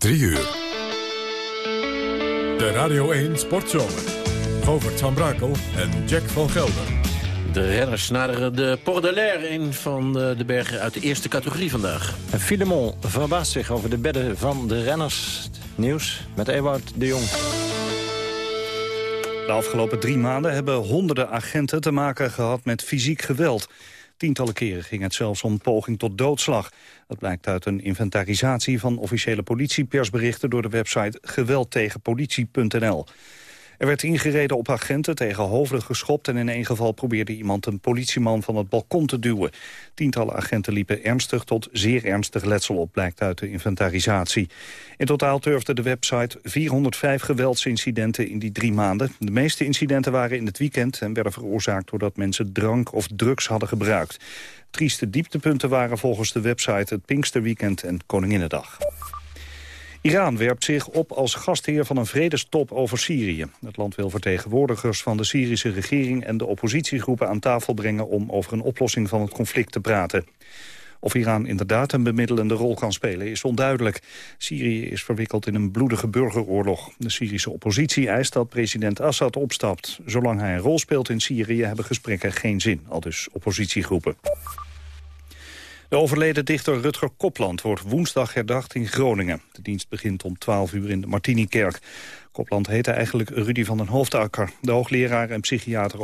3 uur. De Radio 1 Sportzomer. Govert van Brakel en Jack van Gelder. De renners naderen de Port de een van de bergen uit de eerste categorie vandaag. En Filemon verbaast zich over de bedden van de renners. Nieuws met Ewout de Jong. De afgelopen drie maanden hebben honderden agenten te maken gehad met fysiek geweld. Tientallen keren ging het zelfs om poging tot doodslag. Dat blijkt uit een inventarisatie van officiële politiepersberichten... door de website geweldtegenpolitie.nl. Er werd ingereden op agenten, tegen hoofden geschopt... en in één geval probeerde iemand een politieman van het balkon te duwen. Tientallen agenten liepen ernstig tot zeer ernstig letsel op... blijkt uit de inventarisatie. In totaal turfde de website 405 geweldsincidenten in die drie maanden. De meeste incidenten waren in het weekend... en werden veroorzaakt doordat mensen drank of drugs hadden gebruikt. Trieste dieptepunten waren volgens de website het Pinksterweekend en Koninginnedag. Iran werpt zich op als gastheer van een vredestop over Syrië. Het land wil vertegenwoordigers van de Syrische regering en de oppositiegroepen aan tafel brengen om over een oplossing van het conflict te praten. Of Iran inderdaad een bemiddelende rol kan spelen is onduidelijk. Syrië is verwikkeld in een bloedige burgeroorlog. De Syrische oppositie eist dat president Assad opstapt. Zolang hij een rol speelt in Syrië hebben gesprekken geen zin, al dus oppositiegroepen. De overleden dichter Rutger Kopland wordt woensdag herdacht in Groningen. De dienst begint om 12 uur in de Martinikerk. Kopland heette eigenlijk Rudy van den Hoofdakker. De hoogleraar en psychiater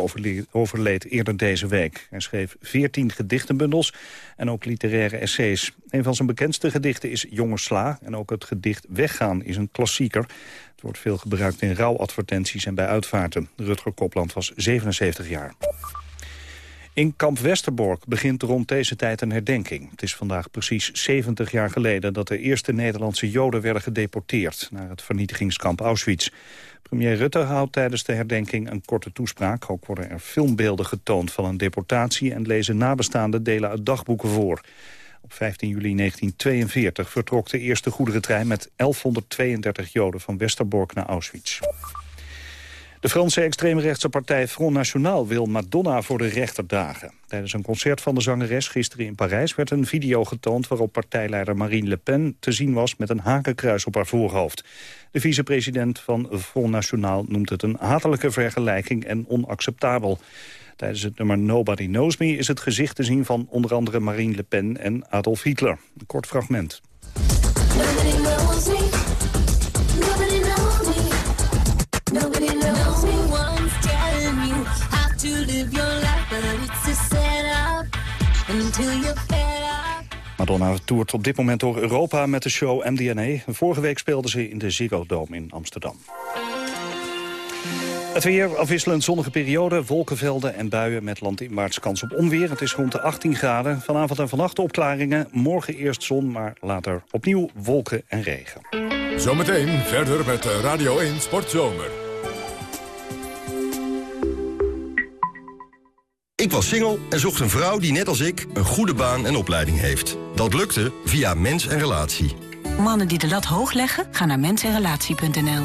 overleed, eerder deze week. Hij schreef 14 gedichtenbundels en ook literaire essays. Een van zijn bekendste gedichten is Jonge Sla... en ook het gedicht Weggaan is een klassieker. Het wordt veel gebruikt in rouwadvertenties en bij uitvaarten. Rutger Kopland was 77 jaar. In kamp Westerbork begint rond deze tijd een herdenking. Het is vandaag precies 70 jaar geleden dat de eerste Nederlandse Joden werden gedeporteerd naar het vernietigingskamp Auschwitz. Premier Rutte houdt tijdens de herdenking een korte toespraak. Ook worden er filmbeelden getoond van een deportatie en lezen nabestaanden delen uit dagboeken voor. Op 15 juli 1942 vertrok de eerste goederentrein met 1132 Joden van Westerbork naar Auschwitz. De Franse extreemrechtse partij Front National wil Madonna voor de rechter dagen. Tijdens een concert van de zangeres gisteren in Parijs werd een video getoond... waarop partijleider Marine Le Pen te zien was met een hakenkruis op haar voorhoofd. De vicepresident van Front National noemt het een hatelijke vergelijking en onacceptabel. Tijdens het nummer Nobody Knows Me is het gezicht te zien van onder andere Marine Le Pen en Adolf Hitler. Een kort fragment. Madonna toert op dit moment door Europa met de show MDNA. Vorige week speelde ze in de Ziggo Dome in Amsterdam. Het weer, afwisselend zonnige periode, wolkenvelden en buien met landinwaarts kans op onweer. Het is rond de 18 graden. Vanavond en vannacht opklaringen. Morgen eerst zon, maar later opnieuw wolken en regen. Zometeen verder met Radio 1 Sportzomer. Ik was single en zocht een vrouw die net als ik een goede baan en opleiding heeft. Dat lukte via Mens en Relatie. Mannen die de lat hoog leggen, gaan naar mensenrelatie.nl.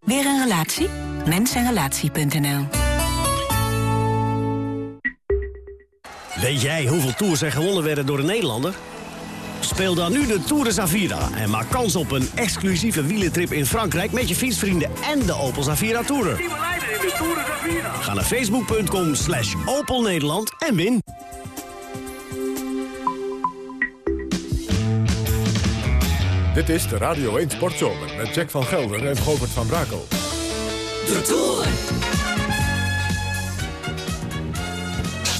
Weer een relatie? Mensenrelatie.nl Weet jij hoeveel tours er gewonnen werden door een Nederlander? Speel dan nu de Tour de Zavira en maak kans op een exclusieve wielentrip in Frankrijk... met je fietsvrienden en de Opel Zavira Tourer. Ga naar facebook.com slash Opel Nederland en win. Dit is de Radio 1 Sportzomer met Jack van Gelder en Govert van Brakel. De Tour.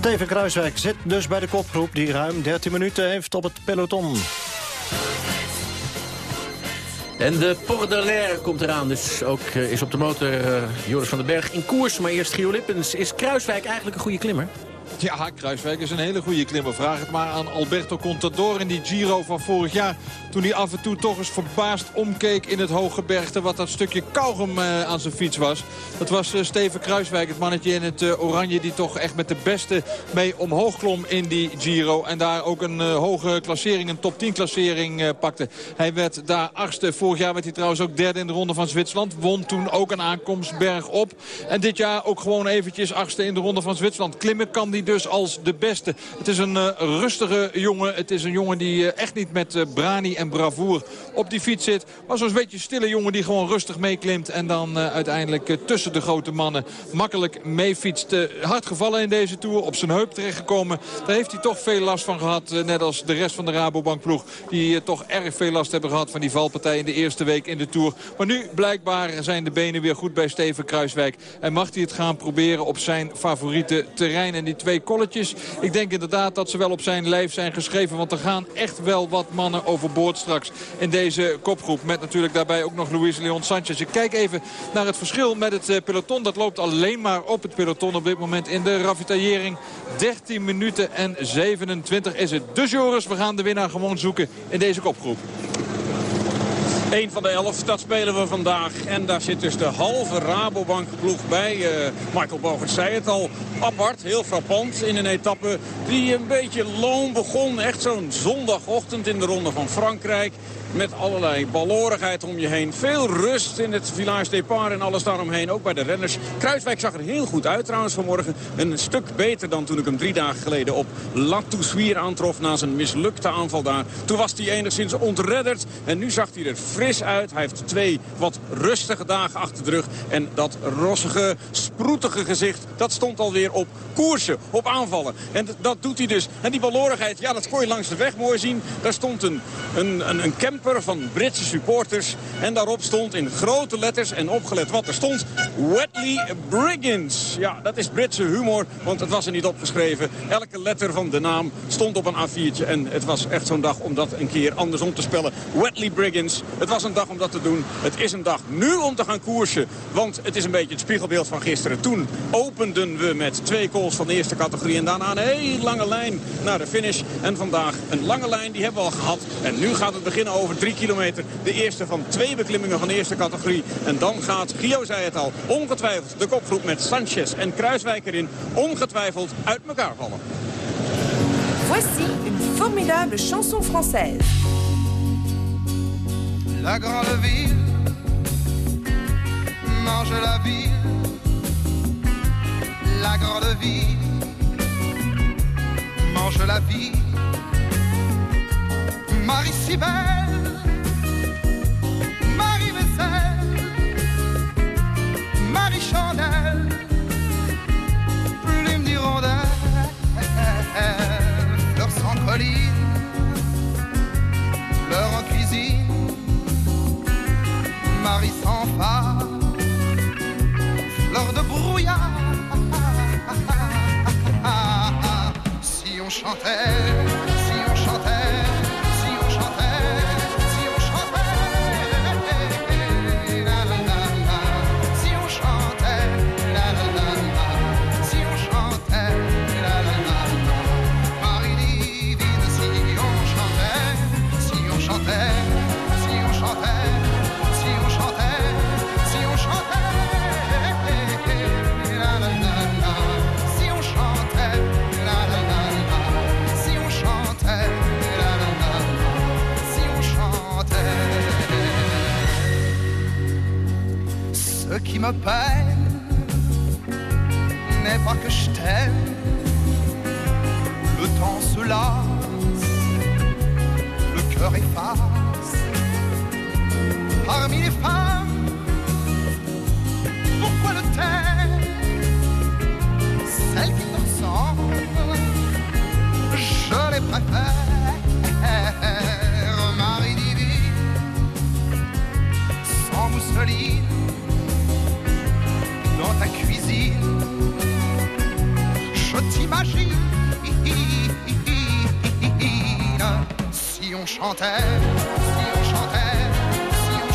Steven Kruiswijk zit dus bij de kopgroep die ruim 13 minuten heeft op het peloton. En de Port komt eraan, dus ook uh, is op de motor uh, Joris van den Berg in koers. Maar eerst Gio Lippens. Is Kruiswijk eigenlijk een goede klimmer? Ja, Kruiswijk is een hele goede klimmer. Vraag het maar aan Alberto Contador in die Giro van vorig jaar. Toen hij af en toe toch eens verbaasd omkeek in het hoge bergte. Wat dat stukje kauwgom uh, aan zijn fiets was. Dat was uh, Steven Kruiswijk, het mannetje in het uh, oranje. Die toch echt met de beste mee omhoog klom in die Giro. En daar ook een hoge klassering, een top 10 klassering pakte. Hij werd daar achtste. Vorig jaar werd hij trouwens ook derde in de ronde van Zwitserland. Won toen ook een aankomst berg op. En dit jaar ook gewoon eventjes achtste in de ronde van Zwitserland. Klimmen kan die dus als de beste. Het is een rustige jongen. Het is een jongen die echt niet met brani en bravoer op die fiets zit. Maar zo'n beetje stille jongen die gewoon rustig meeklimt. En dan uiteindelijk tussen de grote mannen makkelijk meefietst. hard gevallen in deze Tour. Op zijn heup terechtgekomen. Daar heeft hij toch veel last van gehad. net als de rest van de Rabobank ploeg. Die toch erg veel last hebben gehad van die valpartij in de eerste week in de Tour. Maar nu blijkbaar zijn de benen weer goed bij Steven Kruiswijk. En mag hij het gaan proberen op zijn favoriete terrein. En die twee kolletjes, ik denk inderdaad dat ze wel op zijn lijf zijn geschreven. Want er gaan echt wel wat mannen overboord straks in deze kopgroep. Met natuurlijk daarbij ook nog Luis Leon Sanchez. Ik kijk even naar het verschil met het eh, peloton. Dat loopt alleen maar op het peloton op dit moment in de ravitaillering. 13 minuten en 27 is het. Dus Joris, we gaan de winnaar gewoon zoeken in deze kopgroep. Eén van de elf, dat spelen we vandaag. En daar zit dus de halve Rabobank ploeg bij. Uh, Michael Bogert zei het al. Apart, heel frappant in een etappe die een beetje loon begon. Echt zo'n zondagochtend in de ronde van Frankrijk. Met allerlei balorigheid om je heen. Veel rust in het Village Depart en alles daaromheen. Ook bij de renners. Kruiswijk zag er heel goed uit trouwens vanmorgen. Een stuk beter dan toen ik hem drie dagen geleden op La Toussuire aantrof. Na zijn mislukte aanval daar. Toen was hij enigszins ontredderd. En nu zag hij er fris uit. Hij heeft twee wat rustige dagen achter de rug. En dat rossige, sproetige gezicht, dat stond alweer op koersen, op aanvallen. En dat doet hij dus. En die balorigheid, ja, dat kon je langs de weg mooi zien. Daar stond een, een, een, een van Britse supporters. En daarop stond in grote letters en opgelet wat er stond. Wetley Briggins. Ja, dat is Britse humor, want het was er niet opgeschreven. Elke letter van de naam stond op een A4'tje. En het was echt zo'n dag om dat een keer andersom te spellen. Wetley Briggins. Het was een dag om dat te doen. Het is een dag nu om te gaan koersen. Want het is een beetje het spiegelbeeld van gisteren. Toen openden we met twee calls van de eerste categorie. En daarna een hele lange lijn naar de finish. En vandaag een lange lijn, die hebben we al gehad. En nu gaat het beginnen over drie kilometer. De eerste van twee beklimmingen van de eerste categorie. En dan gaat, Gio zei het al, ongetwijfeld de kopgroep met Sanchez en Kruiswijk erin. Ongetwijfeld uit elkaar vallen. Voici une formidable chanson française. La grande ville mange la ville. La grande ville mange la vie. Marie si belle, chantait me n'est pas que je t'aime. Le temps se lasse, le cœur efface. Parmi les femmes, pourquoi le taire? Celle qui te ressemble, je les préfère. Je t'imagine si on chantait. Toen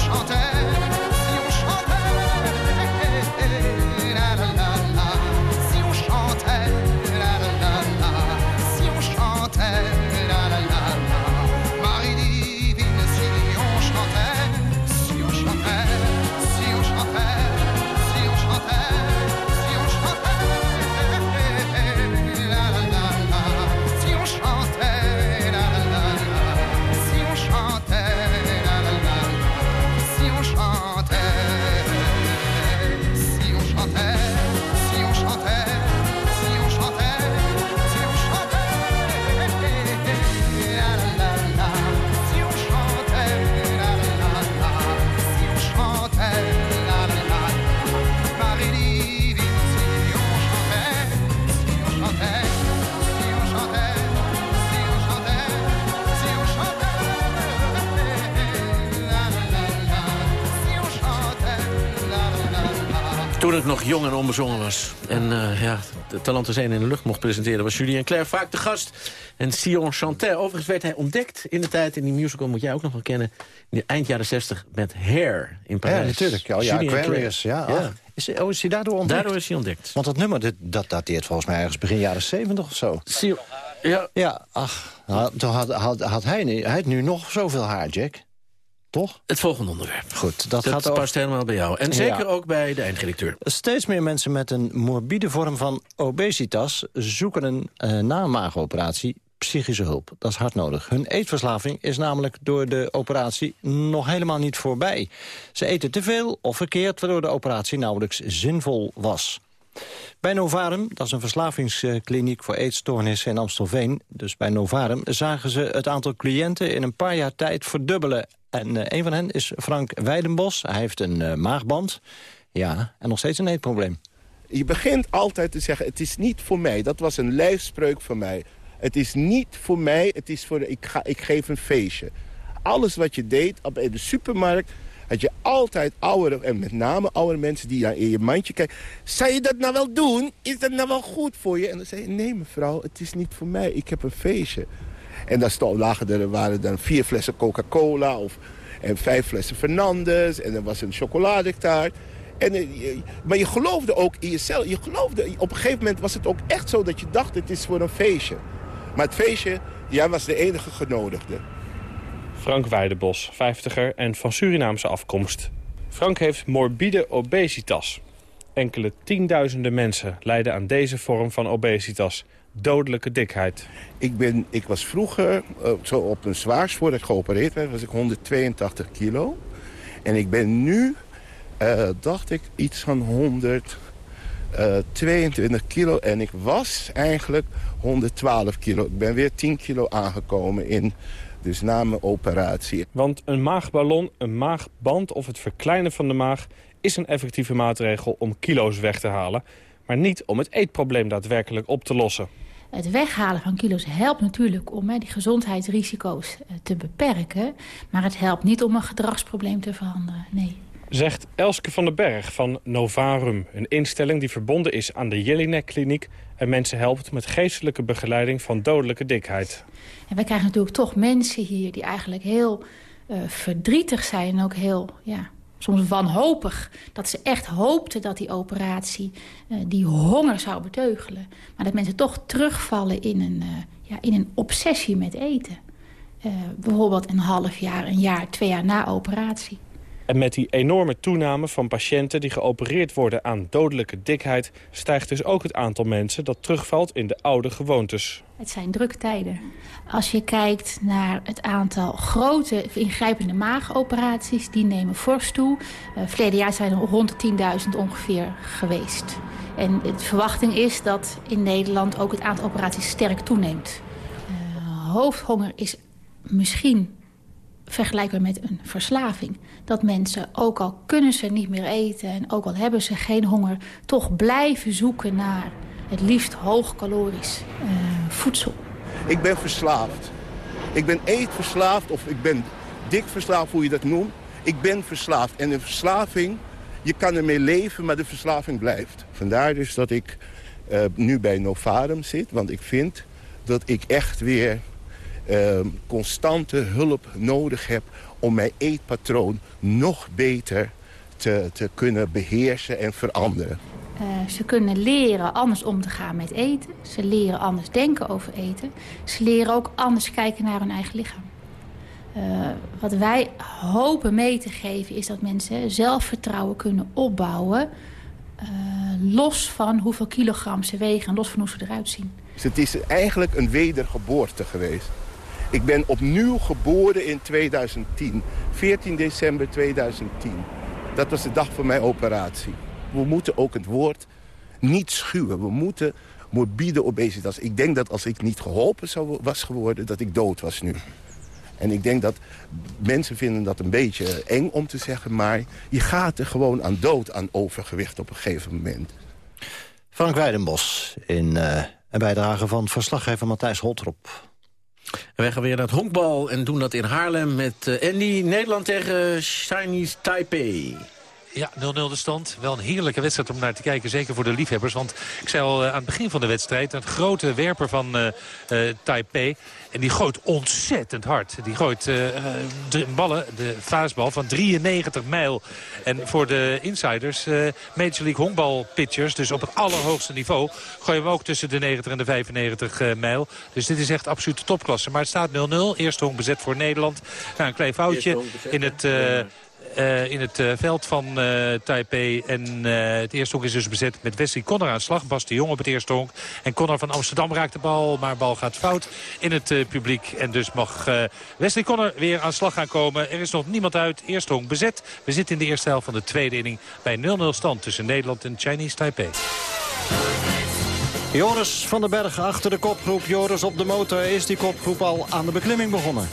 ik nog jong en onbezongen was. En uh, ja, de Talenten zijn in de lucht mocht presenteren... was Julien Claire vaak de gast. En Sion Chanter. Overigens werd hij ontdekt in de tijd... in die musical moet jij ook nog wel kennen... in de eind jaren 60 met Hair in Parijs. Ja, natuurlijk. Oh, ja, Aquarius. Ja, ja. Is, oh, is hij daardoor ontdekt? Daardoor is hij ontdekt. Want dat nummer, dat, dat dateert volgens mij ergens begin jaren 70 of zo. Sion, ja. Ja, ach, had, had, had, had hij, hij had nu nog zoveel haar, Jack. Toch? Het volgende onderwerp. Goed, dat, dat gaat past helemaal bij jou. En zeker ook bij de eindredacteur. Steeds meer mensen met een morbide vorm van obesitas... zoeken een uh, na maagoperatie psychische hulp. Dat is hard nodig. Hun eetverslaving is namelijk door de operatie nog helemaal niet voorbij. Ze eten te veel of verkeerd, waardoor de operatie nauwelijks zinvol was. Bij Novarum, dat is een verslavingskliniek voor eetstoornissen in Amstelveen... dus bij Novarum zagen ze het aantal cliënten in een paar jaar tijd verdubbelen. En uh, een van hen is Frank Weidenbos. Hij heeft een uh, maagband. Ja, en nog steeds een eetprobleem. Je begint altijd te zeggen, het is niet voor mij. Dat was een lijfspreuk voor mij. Het is niet voor mij, het is voor, ik, ga, ik geef een feestje. Alles wat je deed op de supermarkt had je altijd oudere, en met name oudere mensen die in je mandje kijken. Zou je dat nou wel doen? Is dat nou wel goed voor je? En dan zei je, nee mevrouw, het is niet voor mij. Ik heb een feestje. En daar lagen er, waren dan vier flessen Coca-Cola of en vijf flessen Fernandes. En er was een chocoladetaart. En, eh, maar je geloofde ook in jezelf. Je geloofde, op een gegeven moment was het ook echt zo dat je dacht, het is voor een feestje. Maar het feestje, jij was de enige genodigde. Frank Weidebos, vijftiger en van Surinaamse afkomst. Frank heeft morbide obesitas. Enkele tienduizenden mensen lijden aan deze vorm van obesitas. Dodelijke dikheid. Ik, ben, ik was vroeger, uh, zo op een zwaars voordat ik geopereerd werd, was ik 182 kilo. En ik ben nu, uh, dacht ik, iets van 122 kilo. En ik was eigenlijk 112 kilo. Ik ben weer 10 kilo aangekomen in dus na mijn operatie. Want een maagballon, een maagband of het verkleinen van de maag... is een effectieve maatregel om kilo's weg te halen... maar niet om het eetprobleem daadwerkelijk op te lossen. Het weghalen van kilo's helpt natuurlijk om hè, die gezondheidsrisico's eh, te beperken... maar het helpt niet om een gedragsprobleem te veranderen, nee. Zegt Elske van den Berg van Novarum, een instelling die verbonden is aan de Jelinek-kliniek... en mensen helpt met geestelijke begeleiding van dodelijke dikheid. En wij krijgen natuurlijk toch mensen hier die eigenlijk heel uh, verdrietig zijn... en ook heel, ja, soms wanhopig. Dat ze echt hoopten dat die operatie uh, die honger zou beteugelen. Maar dat mensen toch terugvallen in een, uh, ja, in een obsessie met eten. bijvoorbeeld een half jaar, een jaar, twee jaar na operatie. En met die enorme toename van patiënten die geopereerd worden aan dodelijke dikheid... stijgt dus ook het aantal mensen dat terugvalt in de oude gewoontes. Het zijn drukke tijden. Als je kijkt naar het aantal grote ingrijpende maagoperaties... die nemen fors toe. Uh, verleden jaar zijn er rond de 10.000 ongeveer geweest. En de verwachting is dat in Nederland ook het aantal operaties sterk toeneemt. Uh, hoofdhonger is misschien vergelijkbaar met een verslaving. Dat mensen, ook al kunnen ze niet meer eten... en ook al hebben ze geen honger... toch blijven zoeken naar het liefst hoogcalorisch uh, voedsel. Ik ben verslaafd. Ik ben eetverslaafd of ik ben dikverslaafd, hoe je dat noemt. Ik ben verslaafd. En een verslaving, je kan ermee leven, maar de verslaving blijft. Vandaar dus dat ik uh, nu bij Novarum zit. Want ik vind dat ik echt weer uh, constante hulp nodig heb... om mijn eetpatroon nog beter te, te kunnen beheersen en veranderen. Uh, ze kunnen leren anders om te gaan met eten. Ze leren anders denken over eten. Ze leren ook anders kijken naar hun eigen lichaam. Uh, wat wij hopen mee te geven is dat mensen zelfvertrouwen kunnen opbouwen... Uh, los van hoeveel kilogram ze wegen en los van hoe ze eruit zien. Dus het is eigenlijk een wedergeboorte geweest. Ik ben opnieuw geboren in 2010. 14 december 2010. Dat was de dag van mijn operatie. We moeten ook het woord niet schuwen. We moeten morbide obesitas. Ik denk dat als ik niet geholpen zou was geworden, dat ik dood was nu. En ik denk dat mensen vinden dat een beetje eng om te zeggen... maar je gaat er gewoon aan dood aan overgewicht op een gegeven moment. Frank Weidenbos in uh, een bijdrage van verslaggever Matthijs Holtrop. Wij gaan weer naar het honkbal en doen dat in Haarlem met uh, Andy. Nederland tegen Chinese Taipei. Ja, 0-0 de stand. Wel een heerlijke wedstrijd om naar te kijken. Zeker voor de liefhebbers. Want ik zei al aan het begin van de wedstrijd... een grote werper van uh, Taipei. En die gooit ontzettend hard. Die gooit uh, ballen, de vuistbal, van 93 mijl. En voor de insiders, uh, Major League honkbal pitchers... dus op het allerhoogste niveau... gooien we ook tussen de 90 en de 95 mijl. Dus dit is echt absolute topklasse. Maar het staat 0-0. Eerste honk bezet voor Nederland. Nou, een klein foutje in het... Uh, in het uh, veld van uh, Taipei. En het eerste honk is dus bezet met Wesley Connor aan slag. Bas de Jong op het eerste honk. En Connor van Amsterdam raakt de bal, maar bal gaat fout in het publiek. En dus mag Wesley Connor weer aan slag gaan komen. Er is nog niemand uit. Eerste honk bezet. We zitten in de eerste helft van de tweede inning bij 0-0 stand tussen Nederland en Chinese Taipei. Joris van den Berg achter de kopgroep. Joris op de motor. Is die kopgroep al aan de beklimming begonnen?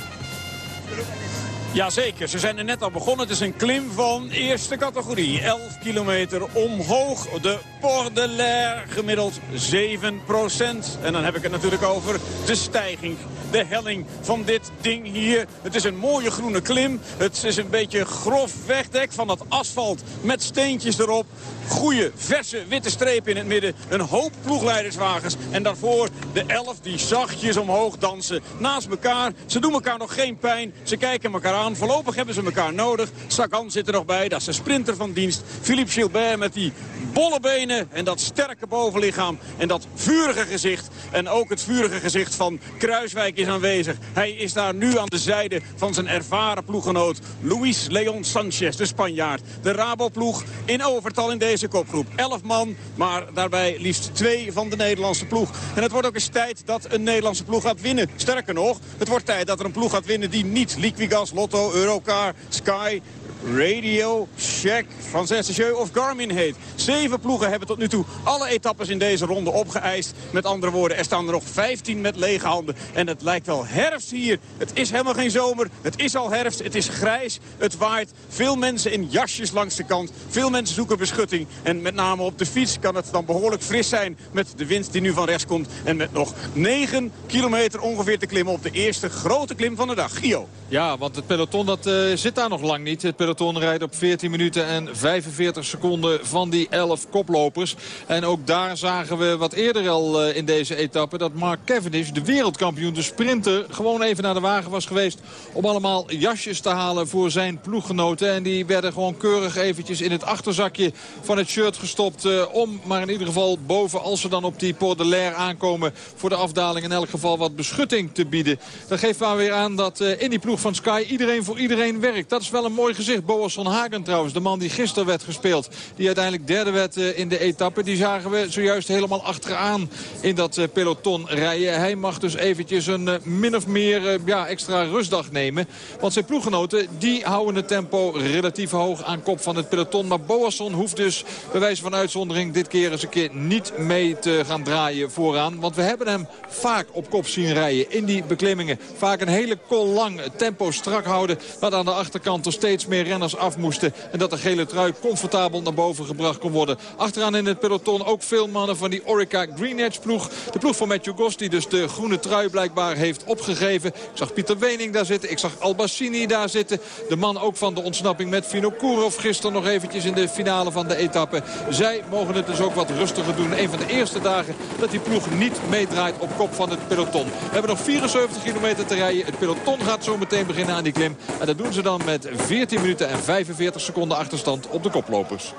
Jazeker, ze zijn er net al begonnen. Het is een klim van eerste categorie. 11 kilometer omhoog. De Port de l'Air gemiddeld 7% En dan heb ik het natuurlijk over de stijging. De helling van dit ding hier. Het is een mooie groene klim. Het is een beetje grof wegdek van dat asfalt met steentjes erop. Goede, verse, witte strepen in het midden. Een hoop ploegleiderswagens. En daarvoor de elf die zachtjes omhoog dansen. Naast elkaar. Ze doen elkaar nog geen pijn. Ze kijken elkaar aan. Voorlopig hebben ze elkaar nodig. Sagan zit er nog bij. Dat is de sprinter van dienst. Philippe Gilbert met die bolle benen en dat sterke bovenlichaam. En dat vurige gezicht. En ook het vurige gezicht van Kruiswijk is aanwezig. Hij is daar nu aan de zijde van zijn ervaren ploeggenoot. Luis Leon Sanchez, de Spanjaard. De Rabo-ploeg in overtal in deze kopgroep. Elf man, maar daarbij liefst twee van de Nederlandse ploeg. En het wordt ook eens tijd dat een Nederlandse ploeg gaat winnen. Sterker nog, het wordt tijd dat er een ploeg gaat winnen die niet Liquigas, Lotto, Eurocar, Sky, Radio, Check, Frances Jeu of Garmin heet. Zeven ploegen hebben tot nu toe alle etappes in deze ronde opgeëist. Met andere woorden, er staan er nog 15 met lege handen. En het lijkt wel herfst hier. Het is helemaal geen zomer. Het is al herfst. Het is grijs. Het waait. Veel mensen in jasjes langs de kant. Veel mensen zoeken beschutting. En met name op de fiets kan het dan behoorlijk fris zijn met de wind die nu van rechts komt. En met nog 9 kilometer ongeveer te klimmen op de eerste grote klim van de dag. Gio. Ja, want het peloton dat, uh, zit daar nog lang niet. Het peloton op 14 minuten en 45 seconden van die 11 koplopers. En ook daar zagen we wat eerder al uh, in deze etappe... dat Mark Cavendish, de wereldkampioen, de sprinter... gewoon even naar de wagen was geweest om allemaal jasjes te halen voor zijn ploeggenoten. En die werden gewoon keurig eventjes in het achterzakje van het shirt gestopt... Uh, om maar in ieder geval boven, als ze dan op die Port de aankomen... voor de afdaling in elk geval wat beschutting te bieden. Dat geeft maar weer aan dat in die ploeg van Sky iedereen voor iedereen werkt. Dat is wel een mooi gezicht. Boas van Hagen trouwens, de man die gisteren werd gespeeld. Die uiteindelijk derde werd eh, in de etappe. Die zagen we zojuist helemaal achteraan in dat eh, peloton rijden. Hij mag dus eventjes een eh, min of meer ja, extra rustdag nemen. Want zijn ploeggenoten die houden het tempo relatief hoog aan kop van het peloton. Maar Boasson hoeft dus bij wijze van uitzondering dit keer eens een keer niet mee te gaan draaien vooraan. Want we hebben hem vaak op kop zien rijden in die beklimmingen. Vaak een hele kol lang tempo strak houden. Maar aan de achterkant er steeds meer renners af moesten. En dat de gele trui comfortabel naar boven gebracht kon worden. Achteraan in het peloton ook veel mannen van die Orica Green Edge ploeg. De ploeg van Matthew Goss die dus de groene trui blijkbaar heeft opgegeven. Ik zag Pieter Wening daar zitten. Ik zag Albassini daar zitten. De man ook van de ontsnapping met Fino Kurov gisteren nog eventjes in de finale van de etappe. Zij mogen het dus ook wat rustiger doen. Een van de eerste dagen dat die ploeg niet meedraait op kop van het peloton. We hebben nog 74 kilometer te rijden. Het peloton gaat zo meteen beginnen aan die klim. En dat doen ze dan met 14 minuten en 45 seconden achterstand op de koplopers.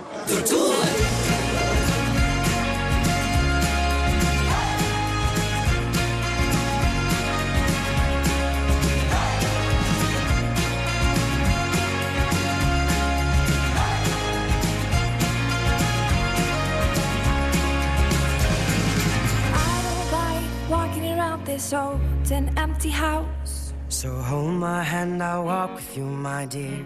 this old and empty house So hold my hand, I'll walk with you, my dear.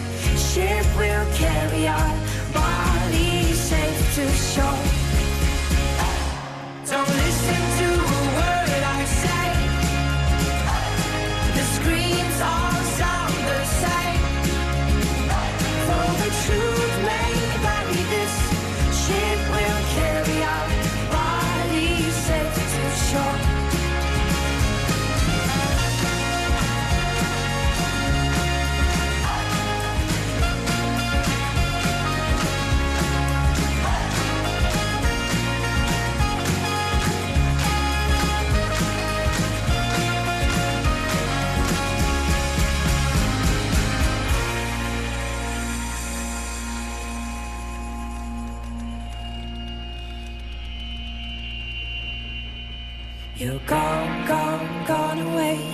ship will carry our bodies safe to shore. Don't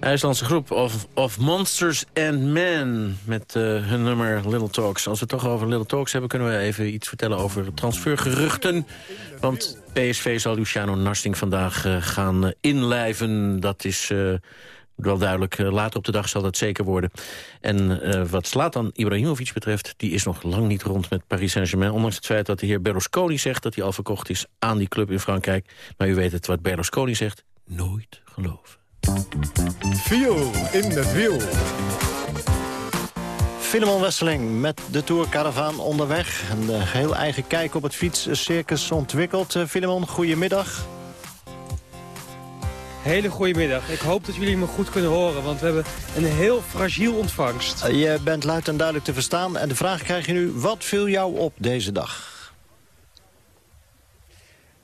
IJslandse groep of, of Monsters and Men met eh, hun nummer Little Talks. Als we het toch over Little Talks hebben... kunnen we even iets vertellen over transfergeruchten. Want PSV zal Luciano Narsting vandaag eh, gaan uh, inlijven. Dat is wel duidelijk. later op de dag zal dat zeker worden. En wat Slatan Ibrahimovic betreft... die is nog lang niet rond met Paris Saint-Germain. Ondanks het feit dat de heer Berlusconi zegt... dat hij al verkocht is aan die club in Frankrijk. Maar u weet het, wat Berlusconi zegt, nooit geloven. Viel in het wiel. Filemon Wesseling met de Tour Caravan onderweg. Een uh, heel eigen kijk op het fietscircus ontwikkeld. Uh, Filemon, goedemiddag. Hele goede middag. Ik hoop dat jullie me goed kunnen horen, want we hebben een heel fragiel ontvangst. Uh, je bent luid en duidelijk te verstaan. En de vraag krijg je nu, wat viel jou op deze dag?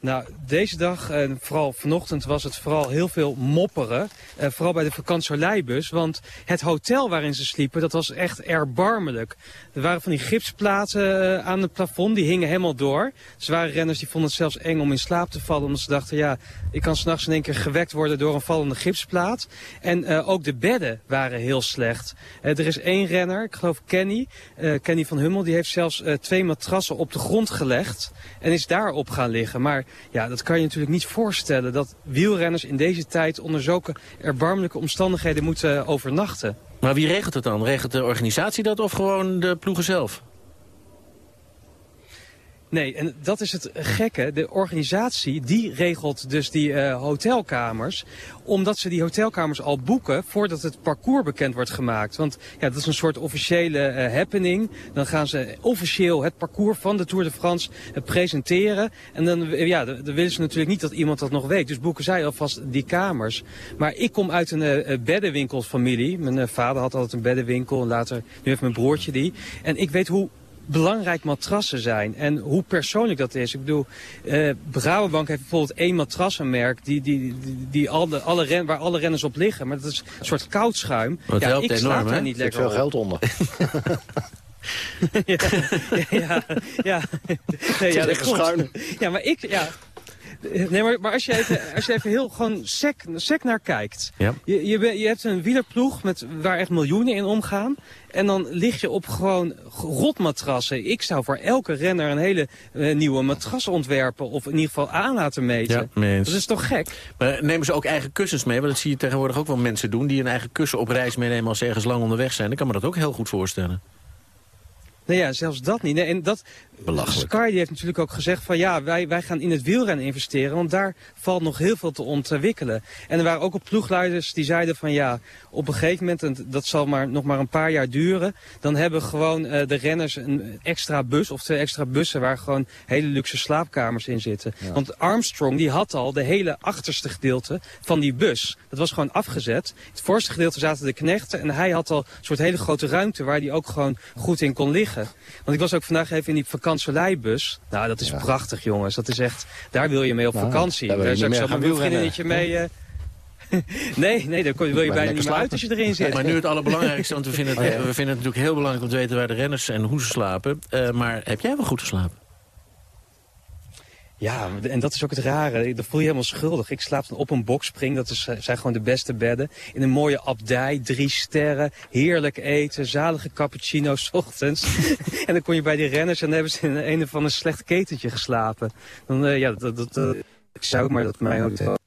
Nou, deze dag, en vooral vanochtend, was het vooral heel veel mopperen. Eh, vooral bij de vakantieolijbus, want het hotel waarin ze sliepen, dat was echt erbarmelijk. Er waren van die gipsplaten uh, aan het plafond, die hingen helemaal door. Zware renners die vonden het zelfs eng om in slaap te vallen, omdat ze dachten, ja, ik kan s'nachts in één keer gewekt worden door een vallende gipsplaat. En uh, ook de bedden waren heel slecht. er is één renner, ik geloof Kenny, Kenny van Hummel, die heeft zelfs twee matrassen op de grond gelegd en is daarop gaan liggen. Maar ja, dat kan je natuurlijk niet voorstellen dat wielrenners in deze tijd onder zulke erbarmelijke omstandigheden moeten overnachten. Maar wie regelt het dan? Regelt de organisatie dat of gewoon de ploegen zelf? Nee, en dat is het gekke. De organisatie die regelt dus die uh, hotelkamers. Omdat ze die hotelkamers al boeken voordat het parcours bekend wordt gemaakt. Want ja, dat is een soort officiële uh, happening. Dan gaan ze officieel het parcours van de Tour de France uh, presenteren. En dan, ja, dan willen ze natuurlijk niet dat iemand dat nog weet. Dus boeken zij alvast die kamers. Maar ik kom uit een beddenwinkelfamilie. Mijn vader had altijd een beddenwinkel en later, nu heeft mijn broertje die. En ik weet hoe belangrijk matrassen zijn. En hoe persoonlijk dat is. Ik bedoel, Brabank heeft bijvoorbeeld één matrassenmerk die, die, die, die alle, alle ren, waar alle renners op liggen. Maar dat is een soort koudschuim. Dat ja, helpt ik enorm, daar niet lekker veel geld onder. ja, ja, ja, nee, ja, dat klopt. Ja, maar ik, ja, Nee, maar, maar als, je even, als je even heel gewoon sec, sec naar kijkt. Ja. Je, je, je hebt een wielerploeg met, waar echt miljoenen in omgaan. En dan lig je op gewoon rotmatrassen. Ik zou voor elke renner een hele uh, nieuwe matras ontwerpen. Of in ieder geval aan laten meten. Ja, dat is toch gek? Maar nemen ze ook eigen kussens mee? Want dat zie je tegenwoordig ook wel mensen doen. Die een eigen kussen op reis meenemen als ze ergens lang onderweg zijn. Dan kan me dat ook heel goed voorstellen. Nee, ja, zelfs dat niet. Nee, en dat, Belachelijk. Sky die heeft natuurlijk ook gezegd van ja, wij, wij gaan in het wielrennen investeren. Want daar valt nog heel veel te ontwikkelen. En er waren ook op ploegleiders die zeiden van ja, op een gegeven moment, en dat zal maar, nog maar een paar jaar duren. Dan hebben gewoon uh, de renners een extra bus of twee extra bussen waar gewoon hele luxe slaapkamers in zitten. Want Armstrong die had al de hele achterste gedeelte van die bus. Dat was gewoon afgezet. Het voorste gedeelte zaten de knechten en hij had al een soort hele grote ruimte waar hij ook gewoon goed in kon liggen. Want ik was ook vandaag even in die vakantieleibus. Nou, dat is prachtig, jongens. Dat is echt, daar wil je mee op nou, vakantie. Daar, daar zou ik zo mijn vriendinnetje mee... Uh, nee, nee, daar wil je bijna niet meer uit als je erin zit. Maar nu het allerbelangrijkste, want we vinden het, oh, we vinden het natuurlijk heel belangrijk om te weten waar de renners en hoe ze slapen. Uh, maar heb jij wel goed geslapen? Ja, en dat is ook het rare. Dan voel je helemaal schuldig. Ik slaap dan op een bokspring. Dat is, zijn gewoon de beste bedden. In een mooie abdij, drie sterren, heerlijk eten, zalige cappuccino's ochtends. en dan kom je bij die renners en dan hebben ze in een of ander slecht ketentje geslapen. Dan, uh, ja, dat, dat, uh, ik zou maar dat mijn hotel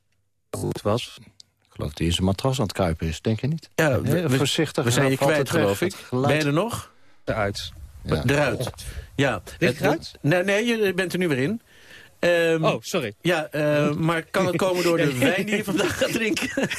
goed was. Ik geloof dat hij in zijn matras aan het kuipen is, denk je niet? Ja, we, voorzichtig. We zijn je kwijt, geloof ik. Ben je er nog? Eruit. Ja. Eruit. Ja. Ligt eruit? Nee, nee, je bent er nu weer in. Um, oh, sorry. Ja, uh, maar kan het komen door de wijn die je vandaag gaat drinken?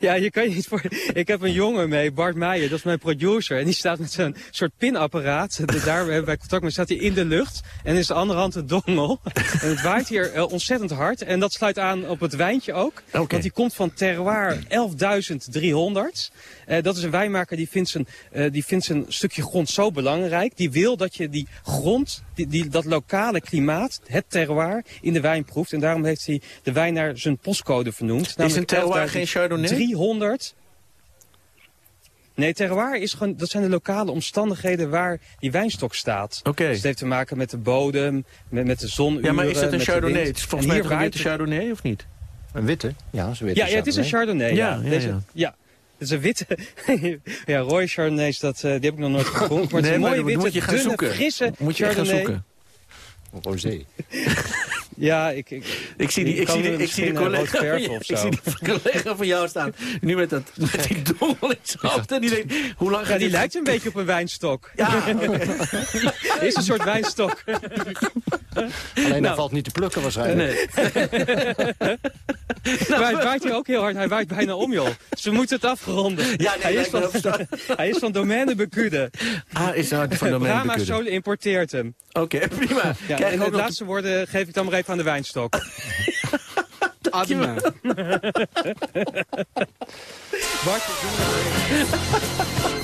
Ja, je kan je niet voor... Ik heb een jongen mee, Bart Meijer, dat is mijn producer. En die staat met zo'n soort pinapparaat. Daar hebben wij contact mee. Staat hij in de lucht. En is de andere hand de dongel. En het waait hier uh, ontzettend hard. En dat sluit aan op het wijntje ook. Okay. Want die komt van Terroir 11.300. Uh, dat is een wijnmaker die vindt, zijn, uh, die vindt zijn stukje grond zo belangrijk. Die wil dat je die grond, die, die, dat lokale klimaat, het terroir, in de wijn proeft. En daarom heeft hij de wijn naar zijn postcode vernoemd. Is een terroir geen Chardonnay? 300. Nee, terroir is gewoon, dat zijn de lokale omstandigheden waar die wijnstok staat. Oké. Okay. Dus het heeft te maken met de bodem, met, met de zonuren. Ja, maar is het een Chardonnay? Het is volgens mij een witte Chardonnay, of niet? Een witte? Ja, een witte ja, ja, het is een Chardonnay. Ja, ja, Deze, ja. ja. Het is een witte... ja, rode Chardonnays, dat, uh, die heb ik nog nooit gevonden. Maar het nee, is een mooie witte, moet je gaan dunne, zoeken. frisse moet je gaan zoeken. Rosé. Ja, ik, ik, ik zie die, ik zie die, ik zie de collega, ik zie die collega van jou staan. Nu met, dat, met die dongel in zijn hoofd. En die denkt, hoe lang ja, die lijkt een beetje op een wijnstok. Ja. is een soort wijnstok. Alleen nou. dat valt niet te plukken waarschijnlijk. Nee. nou, maar hij waait hier ook heel hard. Hij waait bijna om, joh. Dus we moeten het afronden. Ja, nee, hij, is van, hij is van Domaine Becude. Ah, is hij van Domaine Brahma Sole importeert hem. Oké, okay, prima. Ja, en de laatste woorden geef ik dan maar even aan de wijnstok. Adem. Bart,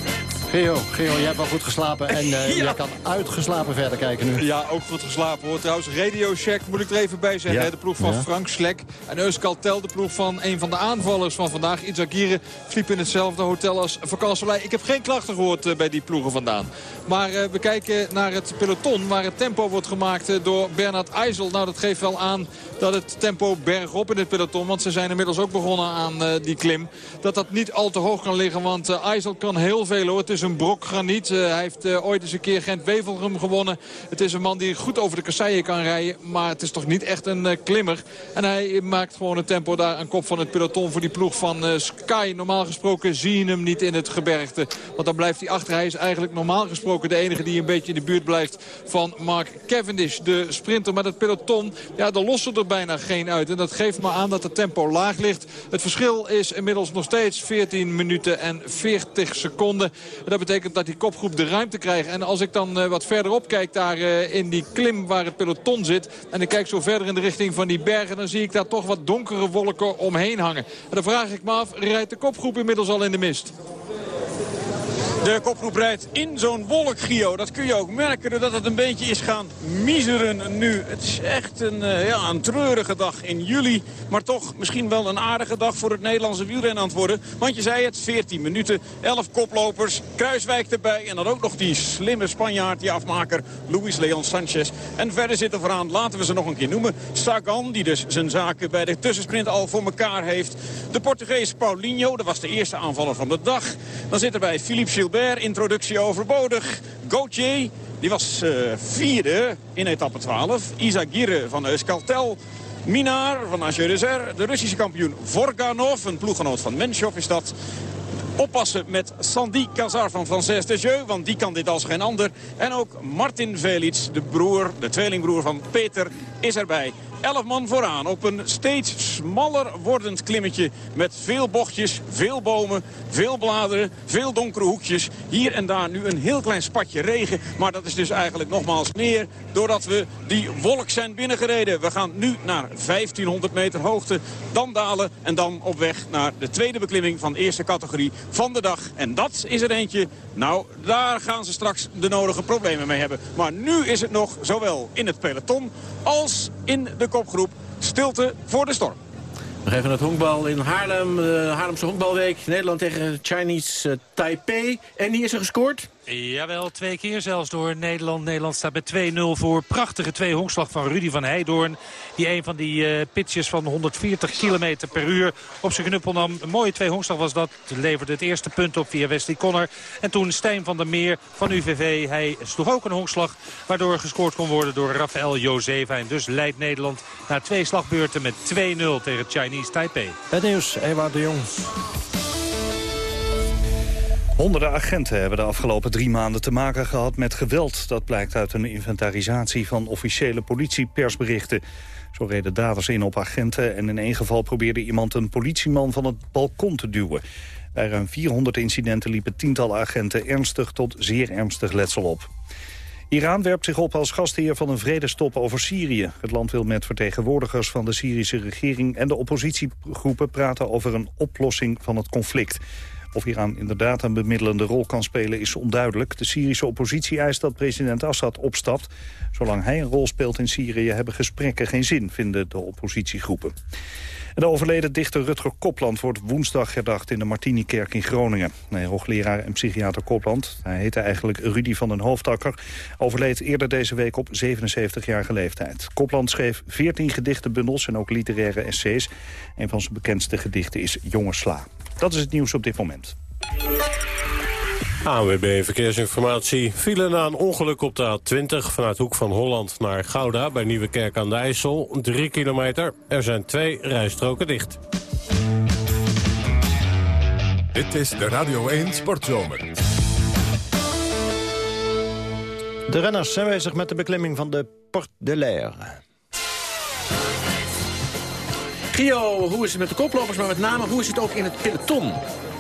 Geo, Geo, jij hebt wel goed geslapen en uh, ja. jij kan uitgeslapen verder kijken nu. Ja, ook goed geslapen hoor. Trouwens, Radio Shack moet ik er even bij zeggen. Ja. De ploeg van ja. Frank Slek en Euskal Tel, de ploeg van een van de aanvallers van vandaag. Itzagire sliep in hetzelfde hotel als vakantielei. Ik heb geen klachten gehoord uh, bij die ploegen vandaan. Maar uh, we kijken naar het peloton waar het tempo wordt gemaakt door Bernard IJssel. Nou, dat geeft wel aan dat het tempo bergop in het peloton, want ze zijn inmiddels ook begonnen aan die klim, dat dat niet al te hoog kan liggen. Want IJssel kan heel veel hoor. Het is een brok graniet. Uh, hij heeft uh, ooit eens een keer Gent-Wevelgem gewonnen. Het is een man die goed over de kasseien kan rijden. Maar het is toch niet echt een uh, klimmer. En hij maakt gewoon een tempo daar aan kop van het peloton voor die ploeg van Sky. Normaal gesproken zie je hem niet in het gebergte. Want dan blijft hij achter. Hij is eigenlijk normaal gesproken de enige die een beetje in de buurt blijft van Mark Cavendish. De sprinter met het peloton. Ja, er lossen er bijna geen uit. En dat geeft maar aan dat het tempo laag ligt. Het verschil is inmiddels nog steeds 14 minuten en 40 seconden. Dat betekent dat die kopgroep de ruimte krijgt. En als ik dan uh, wat verderop kijk daar uh, in die klim waar het peloton zit... en ik kijk zo verder in de richting van die bergen... dan zie ik daar toch wat donkere wolken omheen hangen. En dan vraag ik me af, rijdt de kopgroep inmiddels al in de mist? De kopgroep rijdt in zo'n wolk, Gio. Dat kun je ook merken dat het een beetje is gaan miseren nu. Het is echt een, uh, ja, een treurige dag in juli. Maar toch misschien wel een aardige dag voor het Nederlandse wielrennen worden. Want je zei het, 14 minuten, 11 koplopers, Kruiswijk erbij. En dan ook nog die slimme Spanjaard, die afmaker, Luis Leon Sanchez. En verder zit er vooraan, laten we ze nog een keer noemen. Sagan, die dus zijn zaken bij de tussensprint al voor elkaar heeft. De Portugees Paulinho, dat was de eerste aanvaller van de dag. Dan zit erbij Philippe Gilbert, introductie overbodig. Gauthier, die was uh, vierde in etappe 12. Isagire van Euskaltel. Minar van Ager De Russische kampioen Vorganov, een ploeggenoot van Menshov is dat. Oppassen met Sandy Kazar van Frances de Jeu, want die kan dit als geen ander. En ook Martin Velits, de broer, de tweelingbroer van Peter, is erbij. 11 man vooraan op een steeds smaller wordend klimmetje met veel bochtjes, veel bomen, veel bladeren, veel donkere hoekjes. Hier en daar nu een heel klein spatje regen, maar dat is dus eigenlijk nogmaals meer doordat we die wolk zijn binnengereden. We gaan nu naar 1500 meter hoogte, dan dalen en dan op weg naar de tweede beklimming van eerste categorie van de dag. En dat is er eentje, nou daar gaan ze straks de nodige problemen mee hebben. Maar nu is het nog zowel in het peloton als in de kopgroep. Stilte voor de storm. Nog even het honkbal in Haarlem. De Haarlemse honkbalweek. Nederland tegen Chinese uh, Taipei. En die is er gescoord? Jawel, twee keer zelfs door Nederland. Nederland staat bij 2-0 voor. Prachtige twee honkslag van Rudy van Heijdoorn. Die een van die uh, pitches van 140 km per uur op zijn knuppel nam. Een mooie twee honkslag was dat. Leverde het eerste punt op via Wesley Connor. En toen Stijn van der Meer van UVV. Hij sloeg ook een honkslag. Waardoor gescoord kon worden door Rafael Jozeva. En dus leidt Nederland na twee slagbeurten met 2-0 tegen Chinese Taipei. Het nieuws, Ewout de Jong. Honderden agenten hebben de afgelopen drie maanden te maken gehad met geweld. Dat blijkt uit een inventarisatie van officiële politiepersberichten. Zo reden daders in op agenten en in één geval probeerde iemand een politieman van het balkon te duwen. Bij ruim 400 incidenten liepen tientallen agenten ernstig tot zeer ernstig letsel op. Iran werpt zich op als gastheer van een vredestop over Syrië. Het land wil met vertegenwoordigers van de Syrische regering en de oppositiegroepen praten over een oplossing van het conflict. Of Iran inderdaad een bemiddelende rol kan spelen is onduidelijk. De Syrische oppositie eist dat president Assad opstapt. Zolang hij een rol speelt in Syrië hebben gesprekken geen zin, vinden de oppositiegroepen. De overleden dichter Rutger Kopland wordt woensdag herdacht in de Martinikerk in Groningen. Nee, hoogleraar en psychiater Kopland, hij heette eigenlijk Rudy van den Hoofdakker, overleed eerder deze week op 77-jarige leeftijd. Kopland schreef 14 gedichtenbundels en ook literaire essays. Een van zijn bekendste gedichten is Jonge Sla. Dat is het nieuws op dit moment. ANWB Verkeersinformatie. File na een ongeluk op de A20 vanuit Hoek van Holland naar Gouda... bij Nieuwekerk aan de IJssel, 3 kilometer. Er zijn twee rijstroken dicht. Dit is de Radio 1 Sportzomer. De renners zijn bezig met de beklimming van de Porte de l'Air. Gio, hoe is het met de koplopers, maar met name hoe is het ook in het peloton?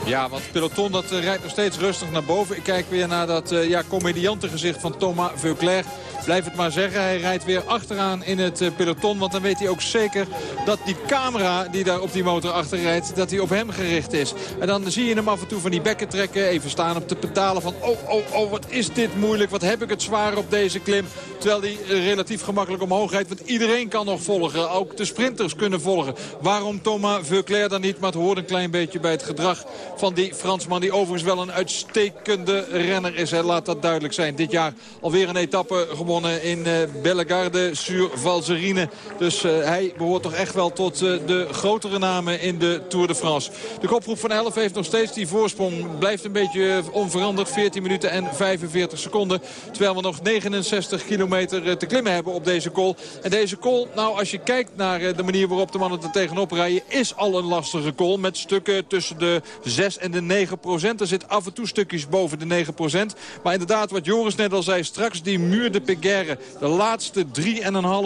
Ja, want het peloton dat uh, rijdt nog steeds rustig naar boven. Ik kijk weer naar dat uh, ja, comediantengezicht van Thomas Veuclair. Blijf het maar zeggen, hij rijdt weer achteraan in het uh, peloton. Want dan weet hij ook zeker dat die camera die daar op die motor achter rijdt... dat die op hem gericht is. En dan zie je hem af en toe van die bekken trekken. Even staan op de pedalen van... oh, oh, oh, wat is dit moeilijk. Wat heb ik het zwaar op deze klim. Terwijl hij relatief gemakkelijk omhoog rijdt. Want iedereen kan nog volgen. Ook de sprinters kunnen volgen. Waarom Thomas Veuclair dan niet? Maar het hoort een klein beetje bij het gedrag van die Fransman. Die overigens wel een uitstekende renner is. Laat dat duidelijk zijn. Dit jaar alweer een etappe gewonnen in uh, Bellegarde sur Valserine. Dus uh, hij behoort toch echt wel tot uh, de grotere namen in de Tour de France. De kopgroep van 11 heeft nog steeds die voorsprong. Blijft een beetje onveranderd. 14 minuten en 45 seconden. Terwijl we nog 69 kilometer te klimmen hebben op deze col. En deze col, nou als je kijkt naar de manier waarop de mannen er tegenop rijden... is al een lastige col met stukken tussen de 6 en de 9 procent. Er zit af en toe stukjes boven de 9 procent. Maar inderdaad, wat Joris net al zei, straks die muur de De laatste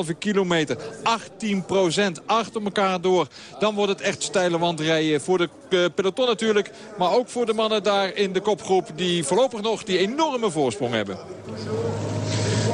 3,5 kilometer. 18 procent, achter elkaar door. Dan wordt het echt steile wandrijden voor de uh, peloton natuurlijk. Maar ook voor de mannen daar in de kopgroep die voorlopig nog die enorme voorsprong hebben.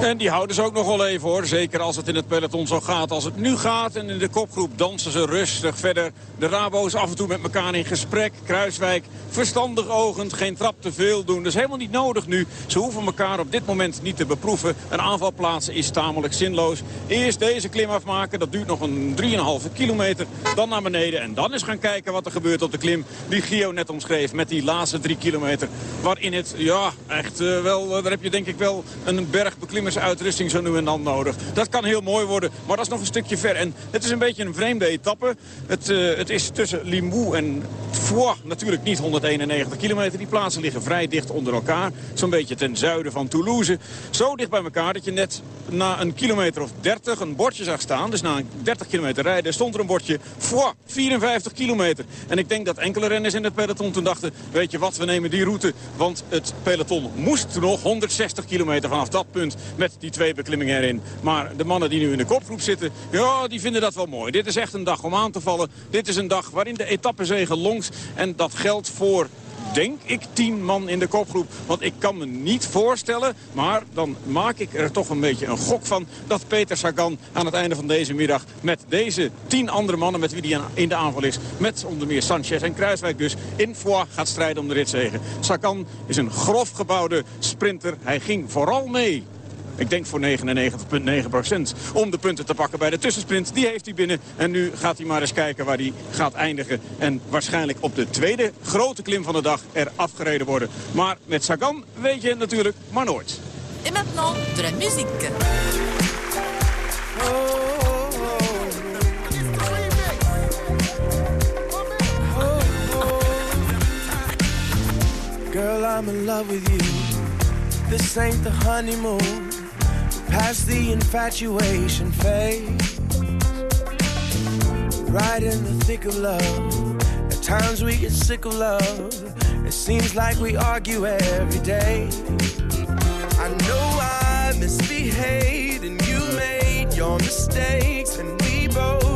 En die houden ze ook nog wel even hoor. Zeker als het in het peloton zo gaat als het nu gaat. En in de kopgroep dansen ze rustig verder. De Rabo's af en toe met elkaar in gesprek. Kruiswijk verstandig ogend. Geen trap te veel doen. Dat is helemaal niet nodig nu. Ze hoeven elkaar op dit moment niet te beproeven. Een aanval plaatsen is tamelijk zinloos. Eerst deze klim afmaken. Dat duurt nog een 3,5 kilometer. Dan naar beneden. En dan eens gaan kijken wat er gebeurt op de klim. Die Gio net omschreef met die laatste 3 kilometer. Waarin het, ja, echt uh, wel... Uh, daar heb je denk ik wel een berg beklimmersuitrusting zo nu en dan nodig. Dat kan heel mooi worden, maar dat is nog een stukje ver. En het is een beetje een vreemde etappe. Het, uh, het is tussen Limoux en Foix natuurlijk niet 191 kilometer. Die plaatsen liggen vrij dicht onder elkaar. Zo'n beetje ten zuiden van Toulouse. Zo dicht bij elkaar dat je net na een kilometer of 30 een bordje zag staan. Dus na een 30 kilometer rijden stond er een bordje Foix, 54 kilometer. En ik denk dat enkele renners in het peloton toen dachten... weet je wat, we nemen die route. Want het peloton moest nog 160 kilometer vanaf dat punt met die twee beklimmingen erin. Maar de mannen die nu in de kopgroep zitten, ja, die vinden dat wel mooi. Dit is echt een dag om aan te vallen. Dit is een dag waarin de etappezegen longt. En dat geldt voor denk ik tien man in de kopgroep. Want ik kan me niet voorstellen, maar dan maak ik er toch een beetje een gok van... dat Peter Sagan aan het einde van deze middag met deze tien andere mannen... met wie hij in de aanval is, met onder meer Sanchez en Kruiswijk dus... in Foix gaat strijden om de ritzegen. Sagan is een grof gebouwde sprinter. Hij ging vooral mee ik denk voor 99,9% om de punten te pakken bij de tussensprint. Die heeft hij binnen. En nu gaat hij maar eens kijken waar hij gaat eindigen. En waarschijnlijk op de tweede grote klim van de dag er afgereden worden. Maar met Sagan weet je natuurlijk maar nooit. En maintenant de la musique. Girl, I'm in love with you. This ain't the honeymoon. Past the infatuation phase. Right in the thick of love. At times we get sick of love. It seems like we argue every day. I know I misbehaved and you made your mistakes. And we both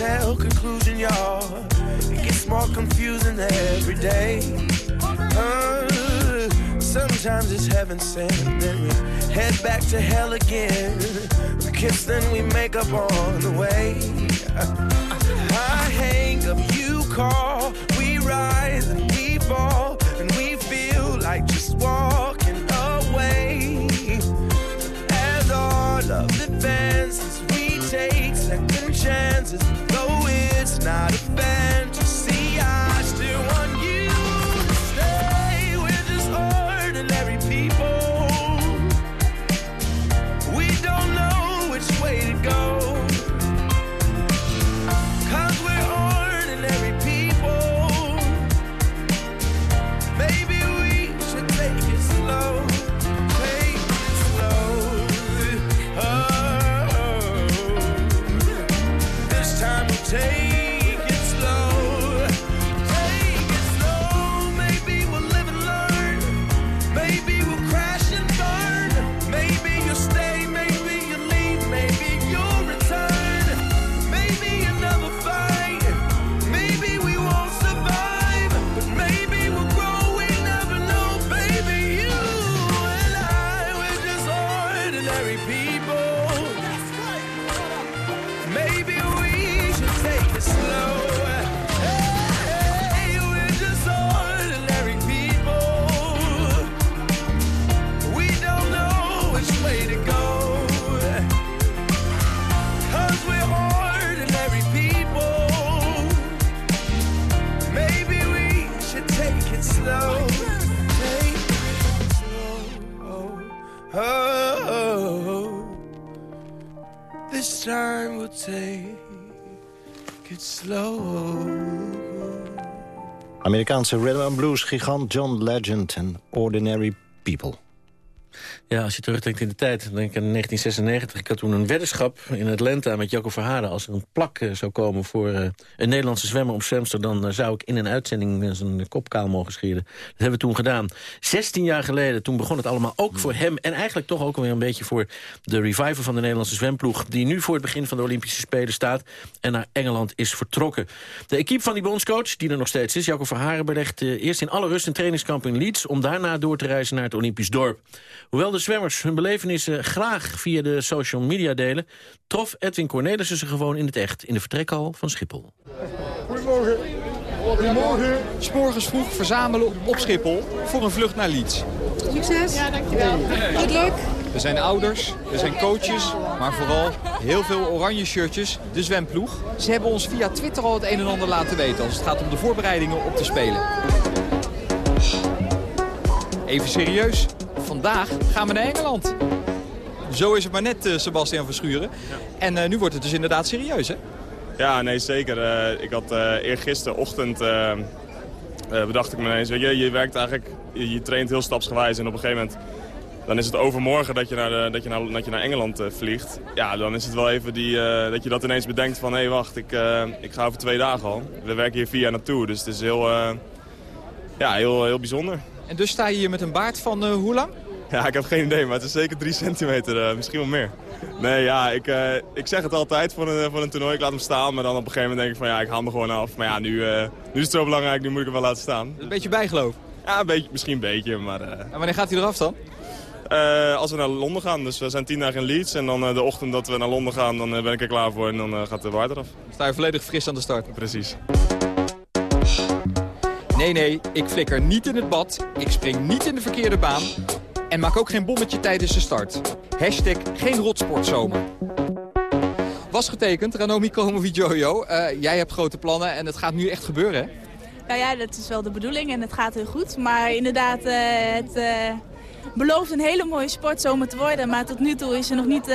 tale conclusion, y'all. It gets more confusing every day. Uh, sometimes it's heaven sent, then we head back to hell again. We kiss, then we make up on the way. I hang up, you call, we rise and we fall, and we feel like just walking away. As all of advances, we take second chances, it's not a fantasy. Amerikaanse rhythm and blues gigant John Legend en Ordinary People. Ja, als je terugdenkt in de tijd, dan denk ik aan 1996. Ik had toen een weddenschap in Atlanta met Jacco Verharen. Als er een plak eh, zou komen voor eh, een Nederlandse zwemmer op zwemster... dan eh, zou ik in een uitzending zijn kop kaal mogen scheren. Dat hebben we toen gedaan. 16 jaar geleden, toen begon het allemaal ook voor hem... en eigenlijk toch ook weer een beetje voor de revival van de Nederlandse zwemploeg... die nu voor het begin van de Olympische Spelen staat... en naar Engeland is vertrokken. De equipe van die bondscoach, die er nog steeds is, Jacco Verharen... belegt eerst in alle rust een trainingskamp in Leeds... om daarna door te reizen naar het Olympisch dorp. Hoewel de zwemmers hun belevenissen graag via de social media delen... trof Edwin Cornelissen ze gewoon in het echt... in de vertrekhal van Schiphol. Goedemorgen. Goedemorgen. S'morgens vroeg verzamelen op Schiphol voor een vlucht naar Leeds. Succes. Ja, dankjewel. Goed luck. Er zijn ouders, er zijn coaches, maar vooral heel veel oranje shirtjes, de zwemploeg. Ze hebben ons via Twitter al het een en ander laten weten als het gaat om de voorbereidingen op de Spelen. Even serieus, vandaag gaan we naar Engeland. Zo is het maar net, uh, Sebastian Verschuren. En uh, nu wordt het dus inderdaad serieus, hè? Ja, nee, zeker. Uh, ik had eergisterochtend... bedacht ik me ineens, weet je, je werkt eigenlijk... Je, je, traint heel stapsgewijs en op een gegeven moment... Dan is het overmorgen dat je naar, de, dat je naar, dat je naar Engeland vliegt. Ja, dan is het wel even die, dat je dat ineens bedenkt van... hé, hey, wacht, ik, ik ga over twee dagen al. We werken hier vier jaar naartoe, dus het is heel, ja, heel, heel bijzonder. En dus sta je hier met een baard van uh, hoe lang? Ja, ik heb geen idee, maar het is zeker drie centimeter, uh, misschien wel meer. Nee, ja, ik, uh, ik zeg het altijd voor een, voor een toernooi, ik laat hem staan. Maar dan op een gegeven moment denk ik van ja, ik haal me gewoon af. Maar ja, nu, nu is het zo belangrijk, nu moet ik hem wel laten staan. Een beetje bijgeloof? Ja, een beetje, misschien een beetje, maar... En wanneer gaat hij eraf dan? als we naar Londen gaan, dus we zijn tien dagen in Leeds. En dan de ochtend dat we naar Londen gaan, dan ben ik er klaar voor en dan gaat de waard eraf. Sta je volledig fris aan de start? Precies. Nee, nee, ik flikker niet in het bad, ik spring niet in de verkeerde baan... en maak ook geen bommetje tijdens de start. Hashtag geen rotsportzomer. Was getekend, Ranomi Kromowidjojo. Uh, jij hebt grote plannen en het gaat nu echt gebeuren, hè? Nou ja, dat is wel de bedoeling en het gaat heel goed. Maar inderdaad, uh, het uh, belooft een hele mooie sportzomer te worden. Maar tot nu toe is er nog niet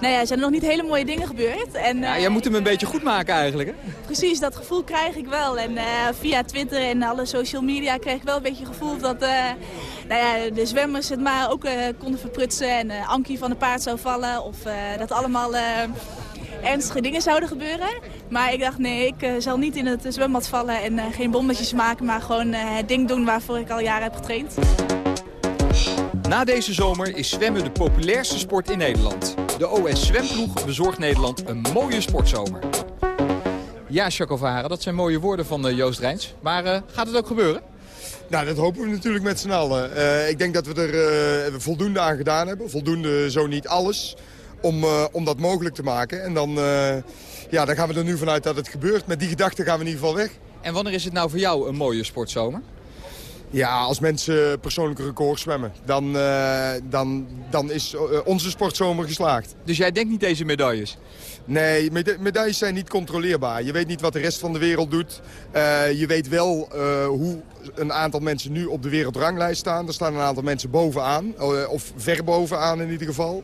nou ja, er zijn nog niet hele mooie dingen gebeurd. En, ja, jij moet hem een beetje goed maken eigenlijk, hè? Precies, dat gevoel krijg ik wel. En via Twitter en alle social media kreeg ik wel een beetje het gevoel dat nou ja, de zwemmers het maar ook uh, konden verprutsen. En Ankie van de paard zou vallen. Of dat allemaal ernstige dingen zouden gebeuren. Maar ik dacht, nee, ik zal niet in het zwembad vallen en geen bommetjes maken. Maar gewoon het ding doen waarvoor ik al jaren heb getraind. Na deze zomer is zwemmen de populairste sport in Nederland. De OS Zwemploeg bezorgt Nederland een mooie sportzomer. Ja, Jacques dat zijn mooie woorden van uh, Joost Rijns. Maar uh, gaat het ook gebeuren? Nou, dat hopen we natuurlijk met z'n allen. Uh, ik denk dat we er voldoende aan gedaan hebben. Voldoende, zo niet alles, om, om dat mogelijk te maken. En dan, ja, dan gaan we er nu vanuit dat het gebeurt. Met die gedachte gaan we in ieder geval weg. En wanneer is het nou voor jou een mooie sportzomer? Ja, als mensen persoonlijke records zwemmen, dan, uh, dan, dan is uh, onze sportzomer geslaagd. Dus jij denkt niet deze medailles? Nee, meda medailles zijn niet controleerbaar. Je weet niet wat de rest van de wereld doet. Uh, je weet wel hoe een aantal mensen nu op de wereldranglijst staan. Er staan een aantal mensen bovenaan, of ver bovenaan in ieder geval.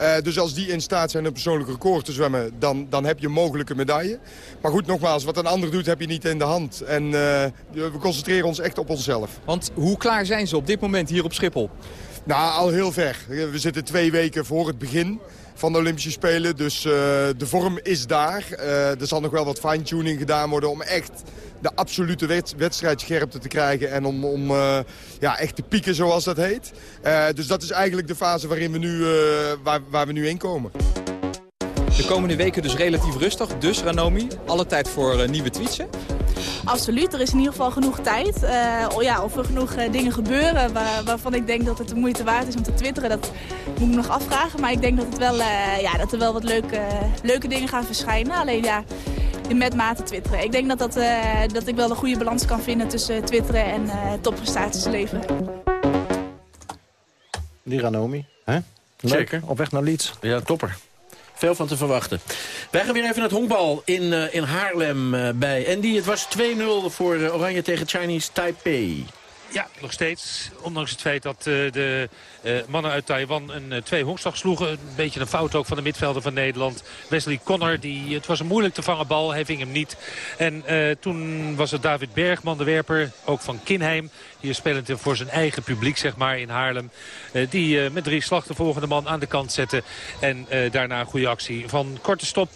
Uh, dus als die in staat zijn een persoonlijk record te zwemmen, dan, dan heb je mogelijke medaille. Maar goed, nogmaals, wat een ander doet heb je niet in de hand. En uh, we concentreren ons echt op onszelf. Want hoe klaar zijn ze op dit moment hier op Schiphol? Nou, al heel ver. We zitten twee weken voor het begin van de Olympische Spelen. Dus uh, de vorm is daar. Uh, er zal nog wel wat fine-tuning gedaan worden om echt de absolute wed wedstrijdscherpte te krijgen. En om, om uh, ja, echt te pieken zoals dat heet. dus dat is eigenlijk de fase waarin we nu, waar, waar we nu in komen. De komende weken dus relatief rustig. Dus Ranomi, alle tijd voor nieuwe tweets, Absoluut, er is in ieder geval genoeg tijd. Uh, ja, of er genoeg uh, dingen gebeuren waar, waarvan ik denk dat het de moeite waard is om te twitteren, dat moet ik nog afvragen. Maar ik denk dat, het wel, uh, ja, dat er wel wat leuke, leuke dingen gaan verschijnen. Alleen ja, met mate twitteren. Ik denk dat, dat, dat ik wel een goede balans kan vinden tussen twitteren en topprestaties leveren. Die Ranomi, hè? Zeker. Op weg naar Leeds. Ja, topper. Veel van te verwachten. Wij gaan weer even naar het honkbal in, uh, in Haarlem uh, bij Andy. Het was 2-0 voor uh, Oranje tegen Chinese Taipei. Ja, nog steeds. Ondanks het feit dat uh, de uh, mannen uit Taiwan een uh, twee honkslag sloegen. Een beetje een fout ook van de midvelder van Nederland. Wesley Connor, die, het was een moeilijk te vangen bal. Hij ving hem niet. En toen was het David Bergman, de werper, ook van Kinheim. Hier spelend voor zijn eigen publiek, zeg maar, in Haarlem. die met drie slag de volgende man aan de kant zette. En daarna een goede actie van korte stop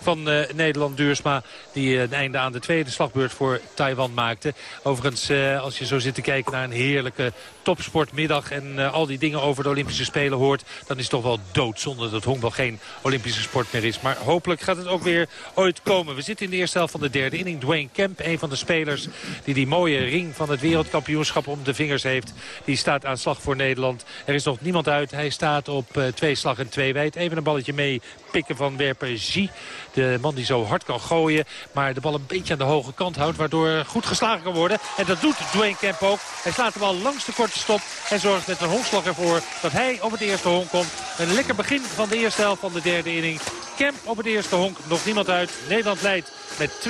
van Nederland Duursma. Die een einde aan de tweede slagbeurt voor Taiwan maakte. Overigens, als je zo zit te kijken naar een heerlijke topsportmiddag... en al die dingen over de Olympische Spelen hoort... dan is het toch wel doodzonde dat honkbal geen Olympische sport meer is. Maar hopelijk gaat het ook weer ooit komen. We zitten in de eerste helft van de derde inning. Dwayne Kemp, een van de spelers die die mooie ring van het wereldkampioenschap om de vingers heeft... die staat aan slag voor Nederland. Er is nog niemand uit. Hij staat op uh, twee slag en twee wijd. Even een balletje mee pikken van werper G. De man die zo hard kan gooien, maar de bal een beetje aan de hoge kant houdt... waardoor goed geslagen kan worden. En dat doet Dwayne Kemp ook. Hij slaat de bal langs de korte stop en zorgt met een honkslag ervoor dat hij op het eerste honk komt. Een lekker begin van de eerste helft van de derde inning. Kemp op het eerste honk, nog niemand uit. Nederland leidt met 2-0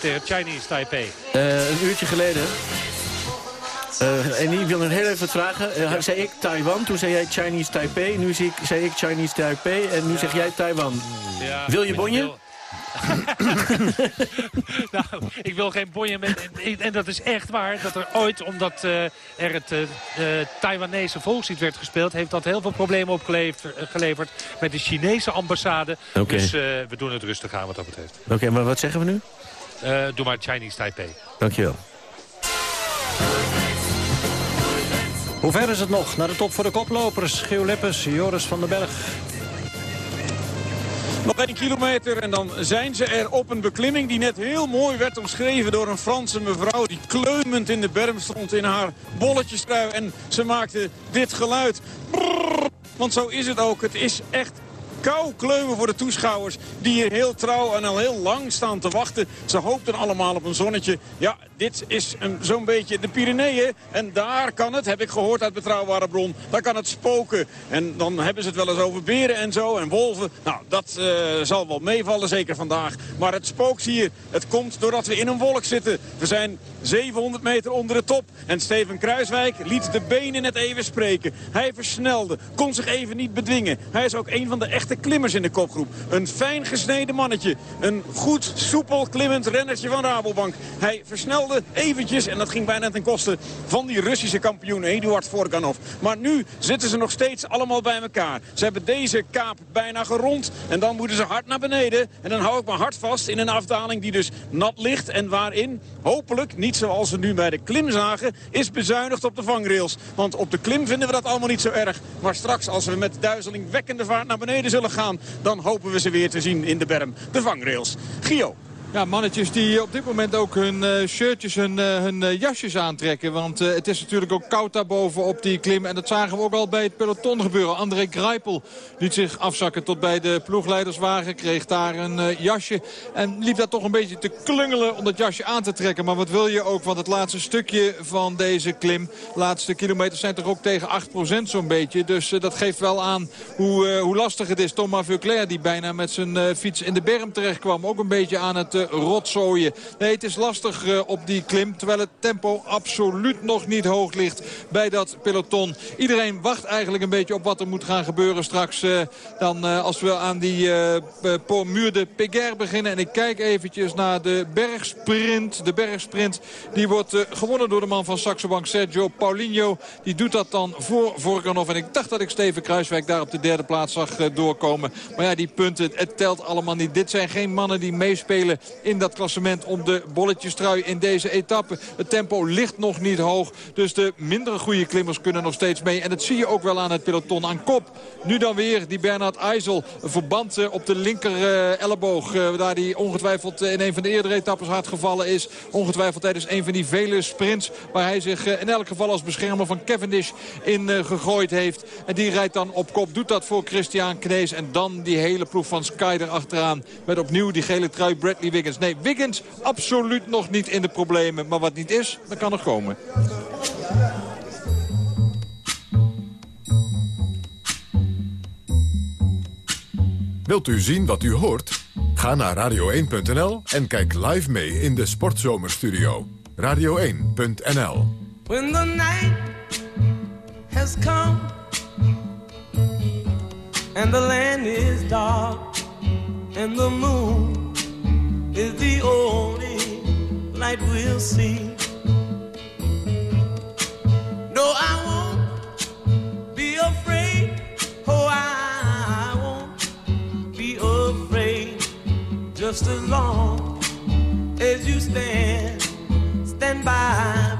tegen Chinese Taipei. Uh, een uurtje geleden uh, en ik wil nog heel even wat vragen. Uh, ja. Zei ik Taiwan, toen zei jij Chinese Taipei. Nu zie ik, zei ik Chinese Taipei en nu ja. zeg jij Taiwan. Ja, wil je bonje? Nou, ik wil geen bonje met... En dat is echt waar, dat er ooit, omdat uh, er het uh, Taiwanese volkslied werd gespeeld... heeft dat heel veel problemen opgeleverd met de Chinese ambassade. Okay. Dus we doen het rustig aan wat dat betreft. Oké, okay, maar wat zeggen we nu? doe maar Chinese Taipei. Dankjewel. Hoe ver is het nog naar de top voor de koplopers? Geo Lippes, Joris van den Berg. Nog één kilometer en dan zijn ze er op een beklimming die net heel mooi werd omschreven door een Franse mevrouw. Die kleumend in de berm stond in haar bolletjestrui en ze maakte dit geluid. Want zo is het ook. Het is echt kou kleumen voor de toeschouwers die hier heel trouw en al heel lang staan te wachten. Ze hoopten allemaal op een zonnetje. Ja, dit is zo'n beetje de Pyreneeën. En daar kan het, heb ik gehoord uit betrouwbare bron, daar kan het spoken. En dan hebben ze het wel eens over beren en zo en wolven. Nou, dat uh, zal wel meevallen, zeker vandaag. Maar het spookt hier. Het komt doordat we in een wolk zitten. We zijn 700 meter onder de top. En Steven Kruiswijk liet de benen net even spreken. Hij versnelde, kon zich even niet bedwingen. Hij is ook een van de echte klimmers in de kopgroep. Een fijn gesneden mannetje. Een goed, soepel klimmend rennertje van Rabobank. Hij versnelde eventjes en dat ging bijna ten koste van die Russische kampioen Eduard Forganov. Maar nu zitten ze nog steeds allemaal bij elkaar. Ze hebben deze kaap bijna gerond en dan moeten ze hard naar beneden. En dan hou ik me hard vast in een afdaling die dus nat ligt en waarin hopelijk niet zoals we nu bij de klim zagen, is bezuinigd op de vangrails. Want op de klim vinden we dat allemaal niet zo erg. Maar straks als we met duizelingwekkende vaart naar beneden zullen gaan... dan hopen we ze weer te zien in de berm. De vangrails. Gio. Ja, mannetjes die op dit moment ook hun uh, shirtjes, hun, hun uh, jasjes aantrekken. Want het is natuurlijk ook koud daarboven op die klim. En dat zagen we ook al bij het peloton gebeuren. André Greipel liet zich afzakken tot bij de ploegleiderswagen. Kreeg daar een jasje. En liep daar toch een beetje te klungelen om dat jasje aan te trekken. Maar wat wil je ook? Want het laatste stukje van deze klim. Laatste kilometers zijn toch ook tegen 8% zo'n beetje. Dus dat geeft wel aan hoe, hoe lastig het is. Thomas Vuclair die bijna met zijn fiets in de berm terecht kwam. Ook een beetje aan het rotzooien. Nee, het is lastig uh, op die klim. Terwijl het tempo absoluut nog niet hoog ligt bij dat peloton. Iedereen wacht eigenlijk een beetje op wat er moet gaan gebeuren straks. Uh, dan uh, als we aan die uh, de Peguer beginnen. En ik kijk eventjes naar de bergsprint. De bergsprint die wordt gewonnen door de man van Saxo Bank, Sergio Paulinho. Die doet dat dan voor Vorkanov. En ik dacht dat ik Steven Kruiswijk daar op de derde plaats zag doorkomen. Maar ja, die punten, het telt allemaal niet. Dit zijn geen mannen die meespelen in dat klassement om de bolletjestrui in deze etappe. Het tempo ligt nog niet hoog. Dus de mindere goede klimmers kunnen nog steeds mee. En dat zie je ook wel aan het peloton aan kop. Nu dan weer die Bernard IJssel. verband eh, op de linker uh, elleboog. Uh, daar die ongetwijfeld in een van de eerdere etappes hard gevallen is. Ongetwijfeld tijdens een van die vele sprints. Waar hij zich in elk geval als beschermer van Cavendish in gegooid heeft. En die rijdt dan op kop. Doet dat voor Christian Knees. En dan die hele ploeg van Sky erachteraan. Met opnieuw die gele trui Bradley Wiggins. Nee, Wiggins absoluut nog niet in de problemen. Maar wat niet is, dat kan nog komen. Wilt u zien wat u hoort? Ga naar radio1.nl en kijk live mee in de Sportzomerstudio. Radio1.nl when the night has come and the land is dark and the moon is the only light we'll see. No, I won't be afraid. Oh, I won't be afraid. Just as long as you stand, stand by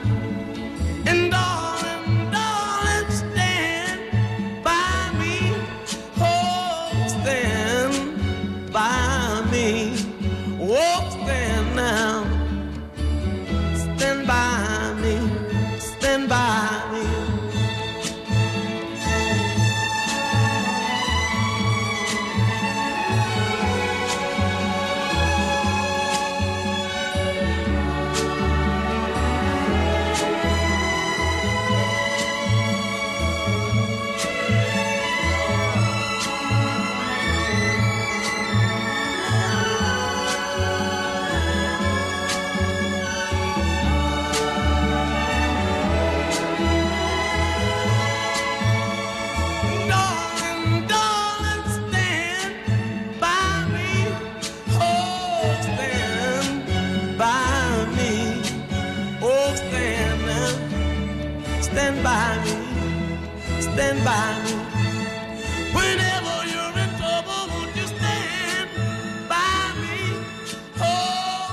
Stand by me. Whenever you're in trouble, won't you stand by me? Oh,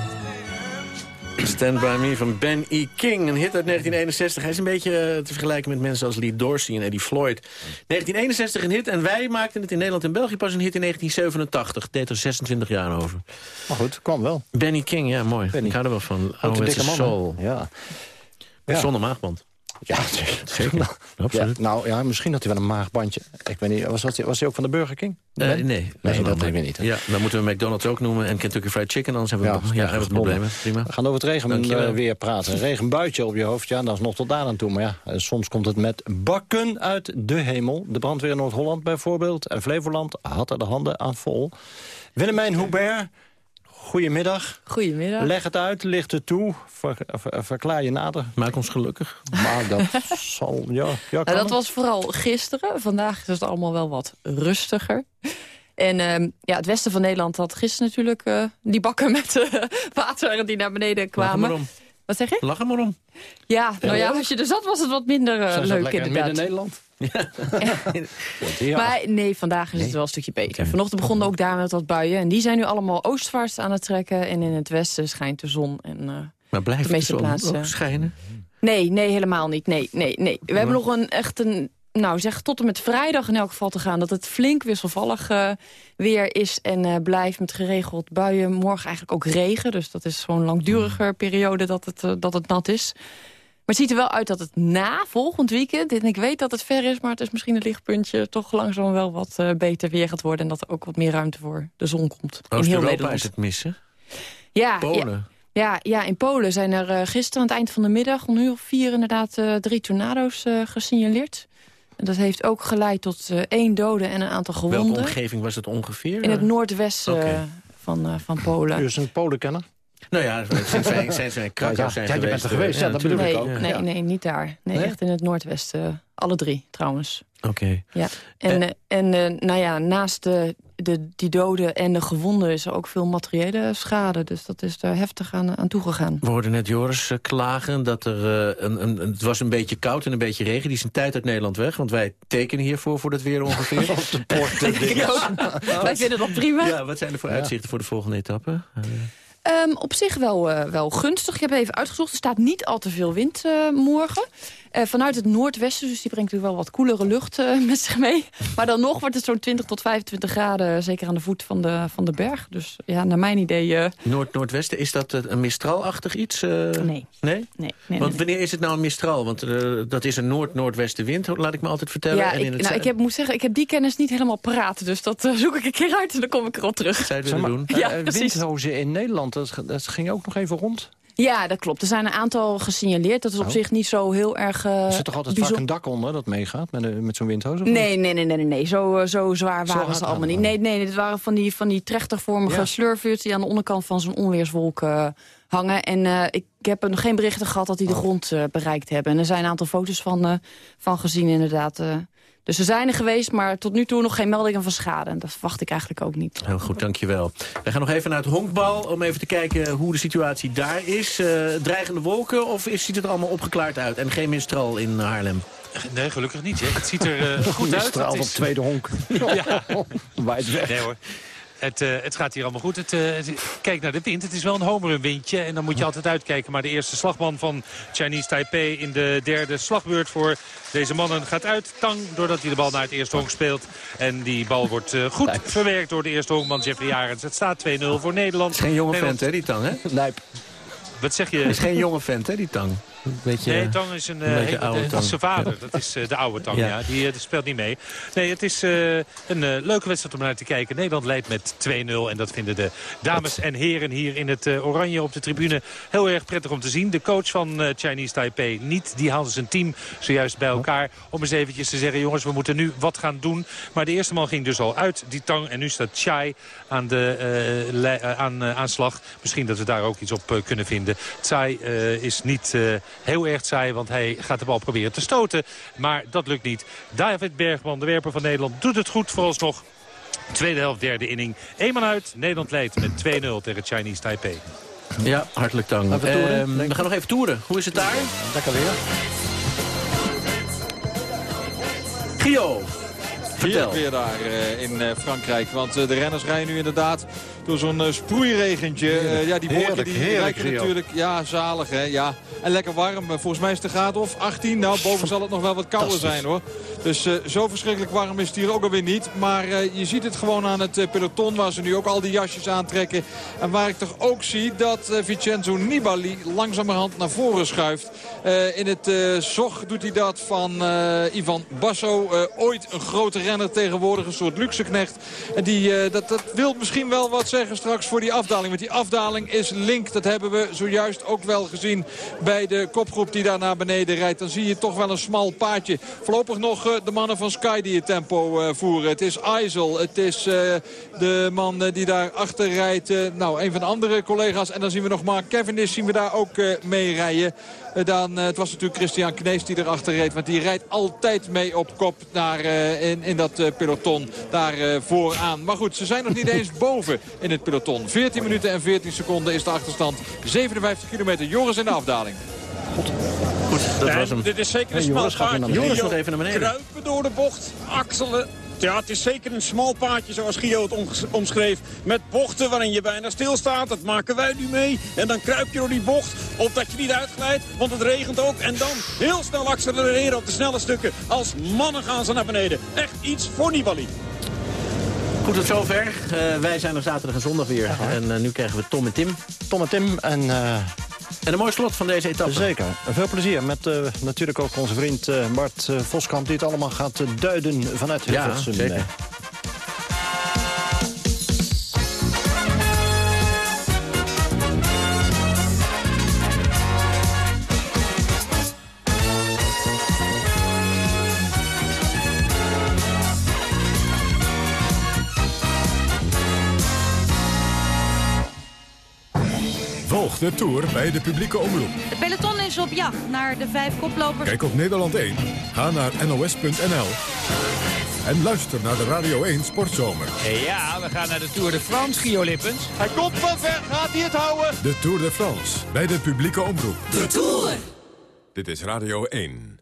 Stand By Me van Ben E. King, een hit uit 1961. Hij is een beetje eh, te vergelijken met mensen als Lee Dorsey en Eddie Floyd. 1961 een hit en wij maakten het in Nederland en België pas een hit in 1987. Deed er 26 jaar over. Maar goed, kwam wel. Benny King, ja mooi. Ik hou er wel van. Ouderwetse dikke man, soul. Ja. Ja. Zonder maagband. Ja, zeker. Ja, nou ja, misschien had hij wel een maagbandje. Ik weet niet, was, was, hij, was hij ook van de Burger King? Eh, nee, Nee, dat denk ik niet. hè. Ja, dan moeten we McDonald's ook noemen en Kentucky Fried Chicken. Anders hebben we, ja, ja, hebben we problemen. Prima. We gaan over het regen eh, weer praten. Een regenbuitje op je hoofd, ja, dat is nog tot daar aan toe. Maar ja, eh, soms komt het met bakken uit de hemel. De brandweer in Noord-Holland bijvoorbeeld en Flevoland had er de handen aan vol. Willemijn Hubert, goedemiddag. Goedemiddag. Leg het uit, licht het toe, ver, ver- verklaar je nader. Maak ons gelukkig. Maar dat zal, ja, ja Nou, dat was vooral gisteren. Vandaag is het allemaal wel wat rustiger. En ehm, ja, het westen van Nederland had gisteren natuurlijk eh, die bakken met eh, water die naar beneden kwamen. Wat zeg je? Lach er maar om. Ja, nou ja, als je er zat was het wat minder eh, leuk lekker in inderdaad. Midden-Nederland? Ja. Maar nee, vandaag is het wel een stukje beter. Vanochtend begonnen ook daar met wat buien. En die zijn nu allemaal oostwaarts aan het trekken. En in het westen schijnt de zon. En, eh, Maar blijft de meeste de zon plaatsen. ook schijnen? Nee, nee, helemaal niet. Nee, nee, nee. We hebben nog een echt een... Nou, zeg tot en met vrijdag in elk geval te gaan... dat het flink wisselvallig eh, weer is en eh, blijft met geregeld buien. Morgen eigenlijk ook regen, dus dat is gewoon een langduriger periode dat het, dat het nat is. Maar het ziet er wel uit dat het na volgend weekend... en ik weet dat het ver is, maar het is misschien een lichtpuntje... toch langzaam wel wat eh, beter weer gaat worden... en dat er ook wat meer ruimte voor de zon komt. in heel Oost-Europa Nederland. is het missen. Ja, Polen. Ja, ja, ja, in Polen zijn er eh, gisteren aan het eind van de middag... om uur of vier inderdaad eh, drie tornado's eh, gesignaleerd. En dat heeft ook geleid tot eh, één dode en een aantal Welke gewonden. omgeving was het ongeveer? In het noordwesten van, van Polen. Is een Polenkenner? Nou ja, sinds wij, sinds wij in Krakau Ja, zijn ja, je geweest. bent er geweest, ja, dat bedoel natuurlijk. ik ook. Nee, Ja. nee, niet daar. Nee, Nee? echt in het noordwesten. Alle drie, trouwens. Oké. Ja. En, eh, en eh, nou ja, naast de, de, die doden en de gewonden... is er ook veel materiële schade. Dus dat is er heftig aan, aan toegegaan. We hoorden net Joris eh, klagen dat er eh, een, een, het was een beetje koud en een beetje regen. Die is een tijd uit Nederland weg, want wij tekenen hiervoor voor het weer ongeveer. Ik ook. Wij vinden dat prima. Ja, wat zijn er voor Ja. uitzichten voor de volgende etappe? Eh, Ehm, op zich wel, eh, wel gunstig. Ik heb even uitgezocht. Er staat niet al te veel wind eh, morgen. Eh, vanuit het noordwesten, dus die brengt natuurlijk wel wat koelere lucht eh, met zich mee. Maar dan nog wordt het zo'n 20 tot 25 graden, zeker aan de voet van de, van de berg. Dus ja, naar mijn idee... eh, Noord-Noordwesten, is dat eh, een mistraalachtig iets? eh? Nee. Nee? Nee, nee, Want nee. wanneer is het nou een mistral? Want eh, dat is een Noord-Noordwestenwind, laat ik me altijd vertellen. Ja, en in ik, het nou, ik heb, moet zeggen, ik heb die kennis niet helemaal paraat. Dus dat eh, zoek ik een keer uit en dan kom ik erop terug. Maar, willen doen? Ja, eh, precies. windhozen in Nederland, dat, dat ging ook nog even rond. Ja, dat klopt. Er zijn een aantal gesignaleerd. Dat is op Oh. zich niet zo heel erg uh, Er zit toch altijd vaak een dak onder dat meegaat met, met zo'n windhoos? Nee, nee, nee, nee, nee, nee. Zo, eh, zo zwaar waren ze allemaal niet. we. Nee, nee, dit waren van die, van die trechtervormige Ja. die aan de onderkant van zo'n onweerswolk eh, hangen. En eh, ik heb er nog geen berichten gehad dat die de Oh. grond eh, bereikt hebben. En er zijn een aantal foto's van, eh, van gezien inderdaad. Dus ze zijn er geweest, maar tot nu toe nog geen meldingen van schade. En dat verwacht ik eigenlijk ook niet. Heel goed, dankjewel. We gaan nog even naar het honkbal om even te kijken hoe de situatie daar is. Eh, dreigende wolken of is, ziet het er allemaal opgeklaard uit? En geen mistral in Haarlem? Nee, gelukkig niet. Hè. Het ziet er eh, goed uit. Het op tweede honk. Ja. Waait weg. Nee hoor. Het, eh, het gaat hier allemaal goed. Het, eh, het- kijk naar de wind. Het is wel een homerun windje. En dan moet je altijd uitkijken. Maar de eerste slagman van Chinese Taipei in de derde slagbeurt voor deze mannen gaat uit. Tang, doordat hij de bal naar het eerste honk speelt. En die bal wordt eh, goed verwerkt door de eerste honkman Jeffrey Arends. Het staat 2-0 voor Nederland. Het is geen jonge Nederland- vent, hè, die tang, hè? Lijp. Wat zeg je? Het is geen jonge vent, hè, die tang? Een beetje, Nee, Tang is een, een eh, oude dat Tang. is zijn vader. Ja. Dat is eh, de oude Tang, Ja. ja. Die, eh, die speelt niet mee. Nee, het is eh, een eh, leuke wedstrijd om naar te kijken. Nederland leidt met 2-0. En dat vinden de dames en heren hier in het eh, oranje op de tribune heel erg prettig om te zien. De coach van eh, Chinese Taipei niet. Die haalde zijn team zojuist bij elkaar. Om eens eventjes te zeggen, jongens, we moeten nu wat gaan doen. Maar de eerste man ging dus al uit, die Tang. En nu staat Chai aan de eh, eh, aan, eh, aanslag. Misschien dat we daar ook iets op eh, kunnen vinden. Tsai eh, is niet eh, heel erg saai, want hij gaat de bal proberen te stoten. Maar dat lukt niet. David Bergman, de werper van Nederland, doet het goed vooralsnog. Tweede helft, derde inning. Eenmaal uit. Nederland leidt met 2-0 tegen Chinese Taipei. Ja, hartelijk dank. Even toeren, Ehm, we gaan nog even toeren. Hoe is het daar? Lekker weer. Gio, vertel. Weer daar eh, in eh, Frankrijk. Want eh, de renners rijden nu inderdaad door zo'n eh, sproeiregentje. Eh, ja, die wolken die lijken natuurlijk... Ja, zalig hè. Ja. En lekker warm. Eh, Volgens mij is het een graad of 18. Nou, boven zal het nog wel wat kouder zijn hoor. Dus zo verschrikkelijk warm is het hier ook alweer niet. Maar je ziet het gewoon aan het peloton waar ze nu ook al die jasjes aantrekken. En waar ik toch ook zie dat Vincenzo Nibali langzamerhand naar voren schuift. In het zog doet hij dat van Ivan Basso. Ooit een grote renner tegenwoordig, een soort luxeknecht. En die, dat, dat wil misschien wel wat straks voor die afdaling. Want die afdaling is link. Dat hebben we zojuist ook wel gezien bij de kopgroep die daar naar beneden rijdt. Dan zie je toch wel een smal paadje. Voorlopig nog eh, de mannen van Sky die het tempo eh, voeren. Het is IJssel. Het is eh, de man die daar achter rijdt. nou, een van de andere collega's. En dan zien we nog maar Cavendish zien we daar ook mee rijden. Dan, het was natuurlijk Christian Knees die erachter reed. Want die rijdt altijd mee op kop naar, in, in dat peloton daar vooraan. Maar goed, ze zijn nog niet eens boven in het peloton. 14 minuten en 14 seconden is de achterstand. 57 kilometer. Joris in de afdaling. Goed, dat En was hem. Dit is zeker een smal. Gio, Joris nog even naar beneden. Kruipen door de bocht, akselen. Ja, het is zeker een smal paadje zoals Gio het omschreef. Met bochten waarin je bijna stilstaat. Dat maken wij nu mee. En dan kruip je door die bocht. Opdat je niet uitglijdt, want het regent ook. En dan heel snel accelereren op de snelle stukken. Als mannen gaan ze naar beneden. Echt iets voor Nibali. Goed, tot zover. Eh, wij zijn er zaterdag en zondag weer. En eh, nu krijgen we Tom en Tim. Tom en Tim en... eh, En een mooi slot van deze etappe. Zeker. Veel plezier met natuurlijk ook onze vriend Bart Voskamp... die het allemaal gaat duiden vanuit Ja, Hilversum. zeker. Volg de Tour bij de publieke omroep. De peloton is op jacht naar de vijf koplopers. Kijk op Nederland 1, ga naar nos.nl en luister naar de Radio 1 Sportzomer. Ja, we gaan naar de Tour de France, Gio Lippens. Hij komt van ver, gaat hij het houden? De Tour de France bij de publieke omroep. De Tour. Dit is Radio 1.